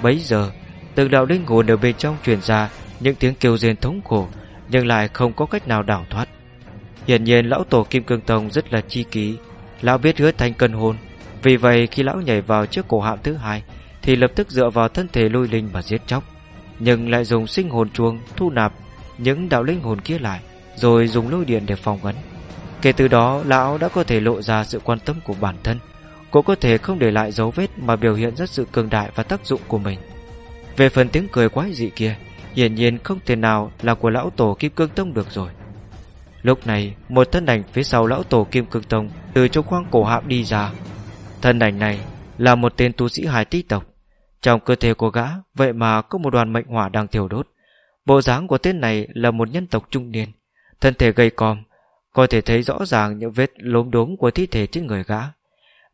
Bấy giờ từng đạo linh hồn ở bên trong truyền ra Những tiếng kêu rên thống khổ, Nhưng lại không có cách nào đảo thoát. Hiển nhiên lão tổ Kim Cương Tông rất là chi ký Lão biết hứa thành cân hồn. Vì vậy khi lão nhảy vào chiếc cổ hạm thứ hai, Thì lập tức dựa vào thân thể lôi linh mà giết chóc. Nhưng lại dùng sinh hồn chuông thu nạp những đạo linh hồn kia lại, rồi dùng lôi điện để phòng ấn. Kể từ đó, lão đã có thể lộ ra sự quan tâm của bản thân. Cô có thể không để lại dấu vết mà biểu hiện rất sự cường đại và tác dụng của mình. Về phần tiếng cười quái dị kia, hiển nhiên không thể nào là của lão tổ kim cương tông được rồi. Lúc này, một thân ảnh phía sau lão tổ kim cương tông từ trong khoang cổ hạm đi ra. Thân ảnh này là một tên tu sĩ hải tí tộc. Trong cơ thể của gã, Vậy mà có một đoàn mệnh hỏa đang thiêu đốt. Bộ dáng của tên này là một nhân tộc trung niên. Thân thể gầy còm, Có thể thấy rõ ràng những vết lốm đốm của thi thể trên người gã.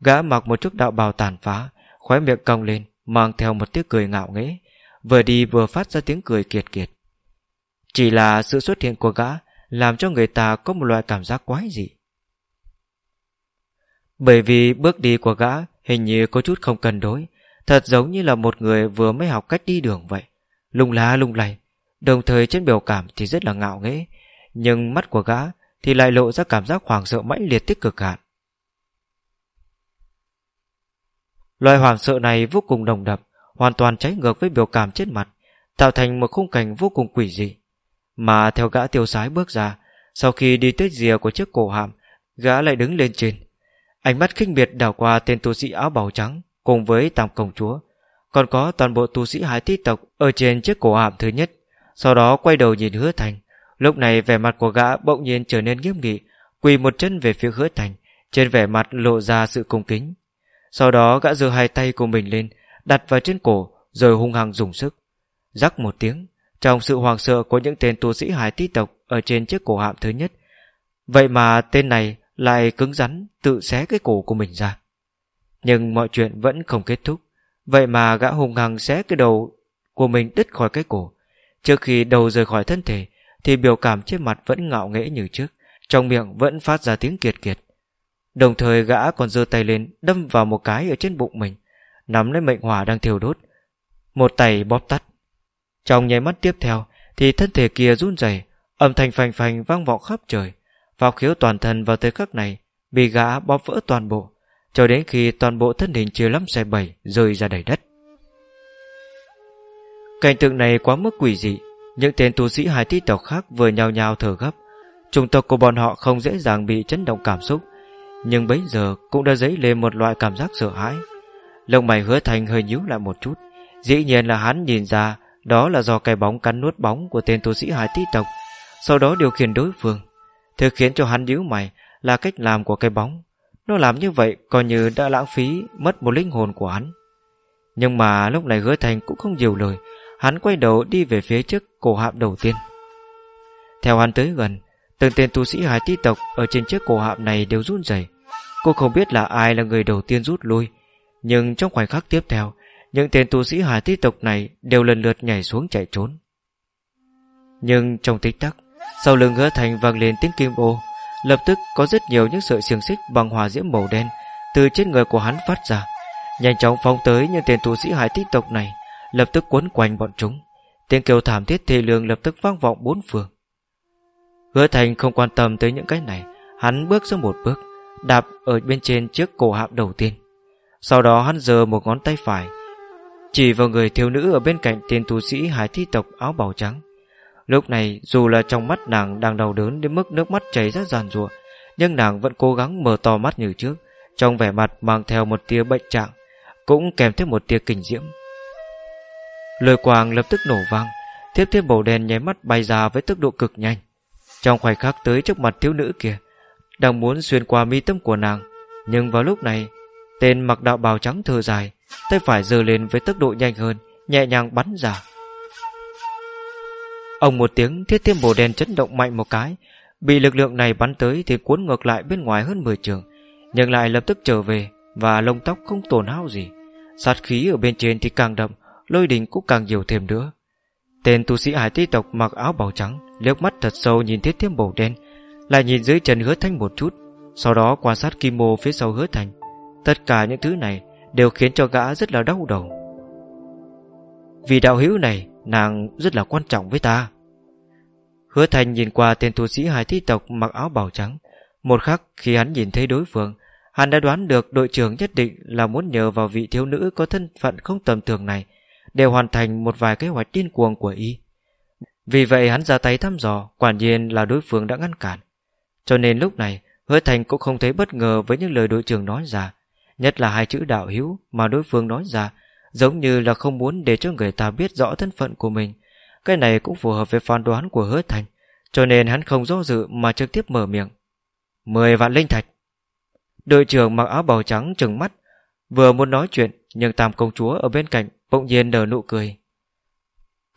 Gã mặc một chút đạo bào tàn phá, Khóe miệng cong lên, Mang theo một tiếng cười ngạo nghễ, Vừa đi vừa phát ra tiếng cười kiệt kiệt. Chỉ là sự xuất hiện của gã Làm cho người ta có một loại cảm giác quái dị. Bởi vì bước đi của gã Hình như có chút không cân đối, Thật giống như là một người vừa mới học cách đi đường vậy, Lung lá lung lay. Đồng thời trên biểu cảm thì rất là ngạo nghễ, Nhưng mắt của gã Thì lại lộ ra cảm giác hoàng sợ mãnh liệt tích cực hạn Loại hoảng sợ này vô cùng đồng đập, Hoàn toàn trái ngược với biểu cảm trên mặt Tạo thành một khung cảnh vô cùng quỷ dị. Mà theo gã tiêu sái bước ra Sau khi đi tới rìa của chiếc cổ hàm Gã lại đứng lên trên. Ánh mắt khinh biệt đảo qua tên tu sĩ áo bào trắng cùng với tam công chúa. Còn có toàn bộ tu sĩ hải tí tộc ở trên chiếc cổ hạm thứ nhất sau đó quay đầu nhìn hứa thành. Lúc này vẻ mặt của gã bỗng nhiên trở nên nghiêm nghị quỳ một chân về phía hứa thành trên vẻ mặt lộ ra sự cung kính sau đó gã giơ hai tay của mình lên, đặt vào trên cổ, rồi hung hăng dùng sức. Rắc một tiếng, trong sự hoàng sợ của những tên tu sĩ hải tí tộc ở trên chiếc cổ hạm thứ nhất, vậy mà tên này lại cứng rắn tự xé cái cổ của mình ra. Nhưng mọi chuyện vẫn không kết thúc, Vậy mà gã hung hăng xé cái đầu của mình đứt khỏi cái cổ. Trước khi đầu rời khỏi thân thể, Thì biểu cảm trên mặt vẫn ngạo nghễ như trước, Trong miệng vẫn phát ra tiếng kiệt kiệt. Đồng thời gã còn giơ tay lên Đâm vào một cái ở trên bụng mình. Nắm lấy mệnh hỏa đang thiêu đốt. Một tay bóp tắt. Trong nháy mắt tiếp theo Thì thân thể kia run rẩy Âm thanh phành phành vang vọng khắp trời. Vào khiếu toàn thân vào tới khắc này Bị gã bóp vỡ toàn bộ cho đến khi toàn bộ thân hình chia lắm xe bảy rơi ra đầy đất. Cảnh tượng này quá mức quỷ dị, những tên tu sĩ hai tí tộc khác vừa nhào nhào thở gấp. Trung tộc của bọn họ không dễ dàng bị chấn động cảm xúc, nhưng bấy giờ cũng đã dấy lên một loại cảm giác sợ hãi. Lông mày hứa thành hơi nhíu lại một chút, dĩ nhiên là hắn nhìn ra đó là do cái bóng cắn nuốt bóng của tên tu sĩ hải tí tộc, sau đó điều khiển đối phương. Thứ khiến cho hắn nhíu mày là cách làm của cái bóng. Nó làm như vậy coi như đã lãng phí Mất một linh hồn của hắn. Nhưng mà lúc này hứa thành cũng không nhiều lời. Hắn quay đầu đi về phía trước cổ hạm đầu tiên. Theo hắn tới gần Từng tên tu sĩ hải ti tộc Ở trên chiếc cổ hạm này đều run rẩy. Cô không biết là ai là người đầu tiên rút lui. Nhưng trong khoảnh khắc tiếp theo, Những tên tu sĩ hải ti tộc này Đều lần lượt nhảy xuống chạy trốn. Nhưng trong tích tắc, Sau lưng hứa thành vang lên tiếng kim ô, Lập tức có rất nhiều những sợi xiềng xích Bằng hòa diễm màu đen Từ trên người của hắn phát ra. Nhanh chóng phóng tới những tên tu sĩ hải ti tộc này, Lập tức quấn quanh bọn chúng. Tiếng kêu thảm thiết thê lương lập tức vang vọng bốn phương. Hứa thành không quan tâm tới những cái này. Hắn bước ra một bước, Đạp ở bên trên chiếc cổ hạm đầu tiên. Sau đó hắn giơ một ngón tay phải, Chỉ vào người thiếu nữ Ở bên cạnh tên tu sĩ hải thi tộc áo bào trắng. Lúc này, dù là trong mắt nàng đang đau đớn Đến mức nước mắt chảy ra giàn ruộng Nhưng nàng vẫn cố gắng mở to mắt như trước, Trong vẻ mặt mang theo một tia bệnh trạng, Cũng kèm theo một tia kinh diễm. Lời quàng lập tức nổ vang, Tiếp thiên bầu đèn nháy mắt bay ra với tốc độ cực nhanh. Trong khoảnh khắc tới trước mặt thiếu nữ kia, đang muốn xuyên qua mi tâm của nàng, Nhưng vào lúc này, Tên mặc đạo bào trắng thở dài, Tay phải giơ lên với tốc độ nhanh hơn, Nhẹ nhàng bắn ra. Ông một tiếng thiết tiêm bồ đen chấn động mạnh một cái, Bị lực lượng này bắn tới Thì cuốn ngược lại bên ngoài hơn 10 trường, Nhưng lại lập tức trở về Và lông tóc không tổn hao gì. Sát khí ở bên trên thì càng đậm, Lôi đình cũng càng nhiều thêm nữa. Tên tu sĩ hải tí tộc mặc áo bào trắng, liếc mắt thật sâu nhìn thiết thêm bầu đen, lại nhìn dưới chân hứa thanh một chút, Sau đó quan sát kim mô phía sau hứa thanh. Tất cả những thứ này Đều khiến cho gã rất là đau đầu. Vì đạo hữu này, Nàng rất là quan trọng với ta. Hứa thanh nhìn qua tên tu sĩ hải thi tộc mặc áo bào trắng. Một khắc khi hắn nhìn thấy đối phương, Hắn đã đoán được đội trưởng nhất định là muốn nhờ vào vị thiếu nữ có thân phận không tầm thường này đều hoàn thành một vài kế hoạch điên cuồng của y. Vì vậy hắn ra tay thăm dò, Quả nhiên là đối phương đã ngăn cản. Cho nên lúc này, Hứa Thành cũng không thấy bất ngờ với những lời đội trưởng nói ra. Nhất là hai chữ đạo hiếu Mà đối phương nói ra, Giống như là không muốn để cho người ta biết rõ thân phận của mình. Cái này cũng phù hợp với phán đoán của hứa thành, Cho nên hắn không do dự mà trực tiếp mở miệng. Mười vạn linh thạch. Đội trưởng mặc áo bào trắng trừng mắt, Vừa muốn nói chuyện, Nhưng tam công chúa ở bên cạnh Bỗng nhiên nở nụ cười.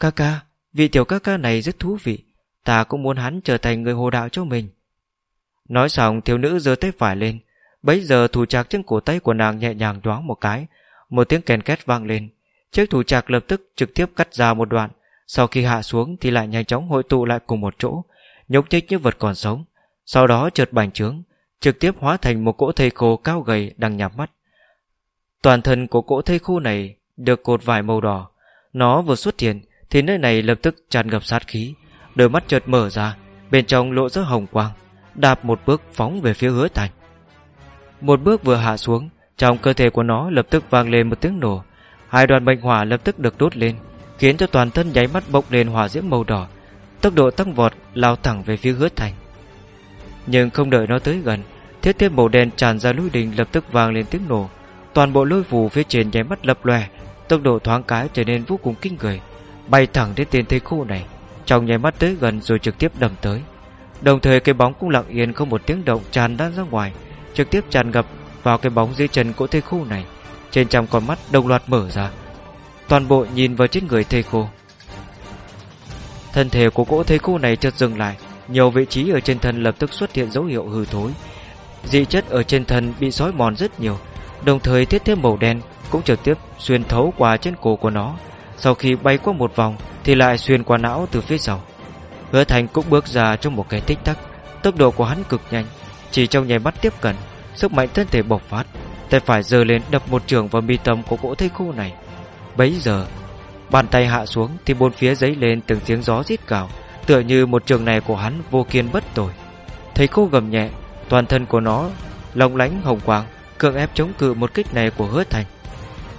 Ca ca, Vị tiểu ca ca này rất thú vị. Ta cũng muốn hắn trở thành người hồ đạo cho mình. Nói xong, thiếu nữ giơ tay phải lên. Bấy giờ, thủ trạc trên cổ tay của nàng nhẹ nhàng đoán một cái. Một tiếng kèn két vang lên. Chiếc thủ trạc lập tức trực tiếp cắt ra một đoạn. Sau khi hạ xuống thì lại nhanh chóng hội tụ lại cùng một chỗ. Nhúc nhích như vật còn sống. Sau đó trượt bành trướng. Trực tiếp hóa thành một cỗ thây khô cao gầy đang nhắm mắt. Toàn thân của cỗ thây khô này được cột vải màu đỏ. Nó vừa xuất hiện Thì nơi này lập tức tràn ngập sát khí, Đôi mắt chợt mở ra, Bên trong lộ ra hồng quang, Đạp một bước phóng về phía hứa thành. Một bước vừa hạ xuống, Trong cơ thể của nó lập tức vang lên một tiếng nổ. Hai đoàn bệnh hỏa lập tức được đốt lên, Khiến cho toàn thân nháy mắt bốc lên hỏa diễm màu đỏ. Tốc độ tăng vọt lao thẳng về phía hứa thành. Nhưng không đợi nó tới gần, Thiết tiếp màu đen tràn ra lôi đình lập tức vang lên tiếng nổ. Toàn bộ lôi phù phía trên nháy mắt lập lòe Tốc độ thoáng cái trở nên vô cùng kinh người, Bay thẳng đến tên thế khô này, Trong nháy mắt tới gần rồi trực tiếp đầm tới. Đồng thời cái bóng cũng lặng yên không một tiếng động tràn ra ra ngoài, Trực tiếp tràn ngập vào cái bóng dưới chân của thế khô này. Trên trong con mắt đồng loạt mở ra, Toàn bộ nhìn vào trên người thầy khô Thân thể của cỗ thây khô này chợt dừng lại, Nhiều vị trí ở trên thân lập tức xuất hiện dấu hiệu hư thối. Dị chất ở trên thân bị sói mòn rất nhiều, Đồng thời thiết thêm màu đen cũng trực tiếp xuyên thấu qua trên cổ của nó. Sau khi bay qua một vòng, Thì lại xuyên qua não từ phía sau. Hứa Thành cũng bước ra trong một cái tích tắc. Tốc độ của hắn cực nhanh, Chỉ trong nháy mắt tiếp cận, Sức mạnh thân thể bộc phát, Tay phải giơ lên đập một trường vào mi tâm của cỗ thây khô này. Bấy giờ, Bàn tay hạ xuống thì bốn phía giấy lên từng tiếng gió rít cào Tựa như một trường này của hắn vô kiên bất tội Thấy khô gầm nhẹ, Toàn thân của nó Lồng lánh hồng quang Cường ép chống cự một kích này của hứa thành.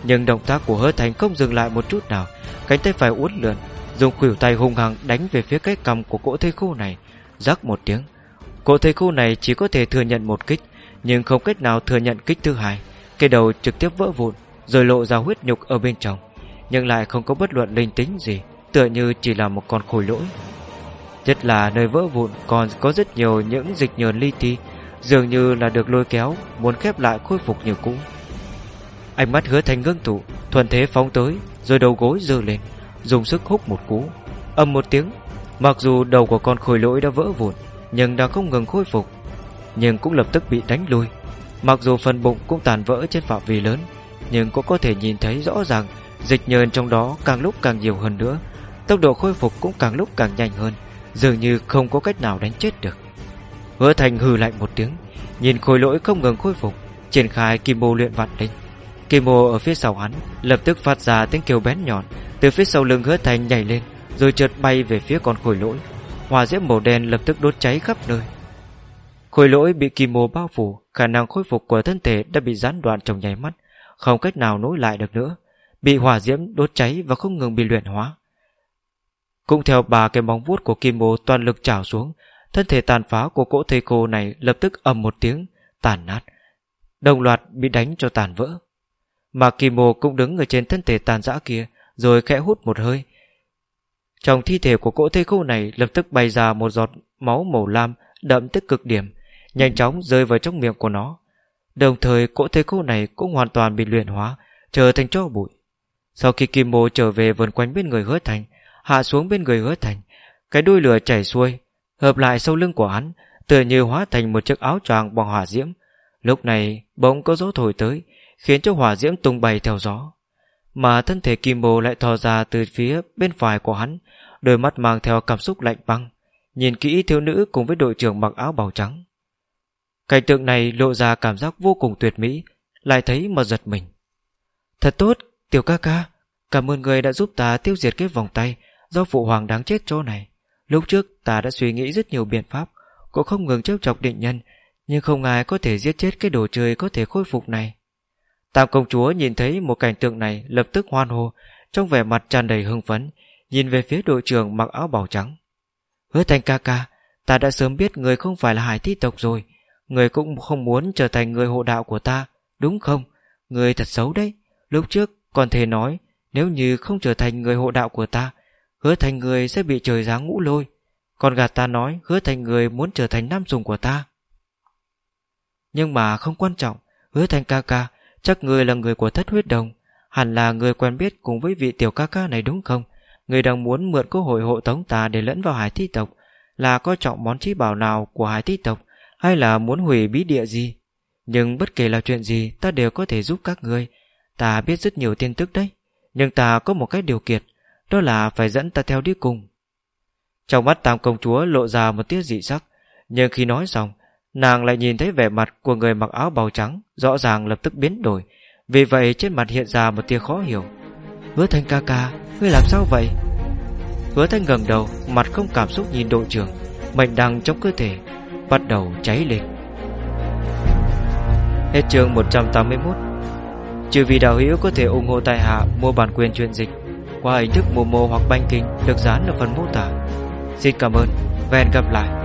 Nhưng động tác của hứa thành không dừng lại một chút nào. Cánh tay phải uốn lượn, Dùng khuỷu tay hung hăng đánh về phía cái cầm của cỗ thây khô này. Rắc một tiếng. Cỗ thây khô này chỉ có thể thừa nhận một kích, Nhưng không cách nào thừa nhận kích thứ hai. Cái đầu trực tiếp vỡ vụn, Rồi lộ ra huyết nhục ở bên trong. Nhưng lại không có bất luận linh tính gì, Tựa như chỉ là một con khối lỗi. Nhất là nơi vỡ vụn Còn có rất nhiều những dịch nhờn li ti, Dường như là được lôi kéo, Muốn khép lại khôi phục như cũ. Ánh mắt hứa thành ngưng tụ, Thuần thế phóng tới, Rồi đầu gối dơ lên, dùng sức hút một cú. Âm một tiếng, mặc dù đầu của con khôi lỗi đã vỡ vụn, nhưng đã không ngừng khôi phục, nhưng cũng lập tức bị đánh lui. Mặc dù phần bụng cũng tàn vỡ trên phạm vi lớn, Nhưng cũng có thể nhìn thấy rõ ràng Dịch nhờn trong đó càng lúc càng nhiều hơn nữa. Tốc độ khôi phục cũng càng lúc càng nhanh hơn, Dường như không có cách nào đánh chết được. Hứa thành hừ lạnh một tiếng, Nhìn khôi lỗi không ngừng khôi phục, Triển khai kim bô luyện vạn linh. Kim mô ở phía sau hắn Lập tức phát ra tiếng kêu bén nhọn, Từ phía sau lưng hứa thành nhảy lên, Rồi trượt bay về phía con khối lỗi. Hòa diễm màu đen lập tức đốt cháy khắp nơi. Khối lỗi bị kim mô bao phủ, Khả năng khôi phục của thân thể đã bị gián đoạn trong nháy mắt, Không cách nào nối lại được nữa. Bị hỏa diễm đốt cháy và không ngừng bị luyện hóa. Cũng theo bà cái móng vuốt của kim mô toàn lực trào xuống, Thân thể tàn phá của cỗ thầy cô này lập tức ầm một tiếng, Tàn nát. Đồng loạt bị đánh cho tàn vỡ. Mà Kimo cũng đứng ở trên thân thể tàn dã kia, Rồi khẽ hút một hơi. Trong thi thể của cỗ thây khô này, Lập tức bay ra một giọt máu màu lam Đậm tức cực điểm, Nhanh chóng rơi vào trong miệng của nó. Đồng thời, cỗ thây khô này cũng hoàn toàn bị luyện hóa, Trở thành cho bụi. Sau khi kim mô trở về vườn quanh bên người hứa thành, Hạ xuống bên người hứa thành, Cái đuôi lửa chảy xuôi, Hợp lại sau lưng của hắn, Tựa như hóa thành một chiếc áo choàng bằng hỏa diễm. Lúc này, bỗng có gió thổi tới Khiến cho hỏa diễm tung bay theo gió. Mà thân thể kim bồ lại thò ra từ phía bên phải của hắn Đôi mắt mang theo cảm xúc lạnh băng Nhìn kỹ thiếu nữ cùng với đội trưởng mặc áo bào trắng. Cảnh tượng này lộ ra cảm giác vô cùng tuyệt mỹ Lại thấy mà giật mình. Thật tốt, tiểu ca ca Cảm ơn người đã giúp ta tiêu diệt cái vòng tay Do phụ hoàng đáng chết chỗ này. Lúc trước ta đã suy nghĩ rất nhiều biện pháp Cũng không ngừng trêu chọc định nhân Nhưng không ai có thể giết chết cái đồ chơi có thể khôi phục này. Tam công chúa nhìn thấy một cảnh tượng này, Lập tức hoan hô, Trong vẻ mặt tràn đầy hưng phấn, Nhìn về phía đội trưởng mặc áo bào trắng. Hứa thành ca ca, Ta đã sớm biết người không phải là hải thi tộc rồi, Người cũng không muốn trở thành người hộ đạo của ta, Đúng không? Người thật xấu đấy. Lúc trước còn thể nói, Nếu như không trở thành người hộ đạo của ta, Hứa thành người sẽ bị trời giáng ngũ lôi. Còn gạt ta nói, hứa thành người muốn trở thành nam dùng của ta. Nhưng mà không quan trọng, Hứa thành ca ca Chắc người là người của thất huyết đồng. Hẳn là người quen biết cùng với vị tiểu ca ca này đúng không? Người đang muốn mượn cơ hội hộ tống ta Để lẫn vào hải thi tộc. Là coi trọng món trí bảo nào của hải thi tộc? Hay là muốn hủy bí địa gì? Nhưng bất kể là chuyện gì, Ta đều có thể giúp các người Ta biết rất nhiều tin tức đấy. Nhưng ta có một cái điều kiện. Đó là phải dẫn ta theo đi cùng. Trong mắt tam công chúa lộ ra một tia dị sắc. Nhưng khi nói xong Nàng lại nhìn thấy vẻ mặt của người mặc áo bào trắng, Rõ ràng lập tức biến đổi. Vì vậy trên mặt hiện ra một tia khó hiểu. Hứa thanh ca ca, Ngươi làm sao vậy? Hứa thanh ngẩng đầu, Mặt không cảm xúc nhìn đội trưởng Mệnh đăng trong cơ thể Bắt đầu cháy lên. Hết chương 181 Trừ vì đạo hữu có thể ủng hộ tài hạ Mua bản quyền truyền dịch, qua hình thức Momo hoặc Banking được dán ở phần mô tả. Xin cảm ơn và hẹn gặp lại.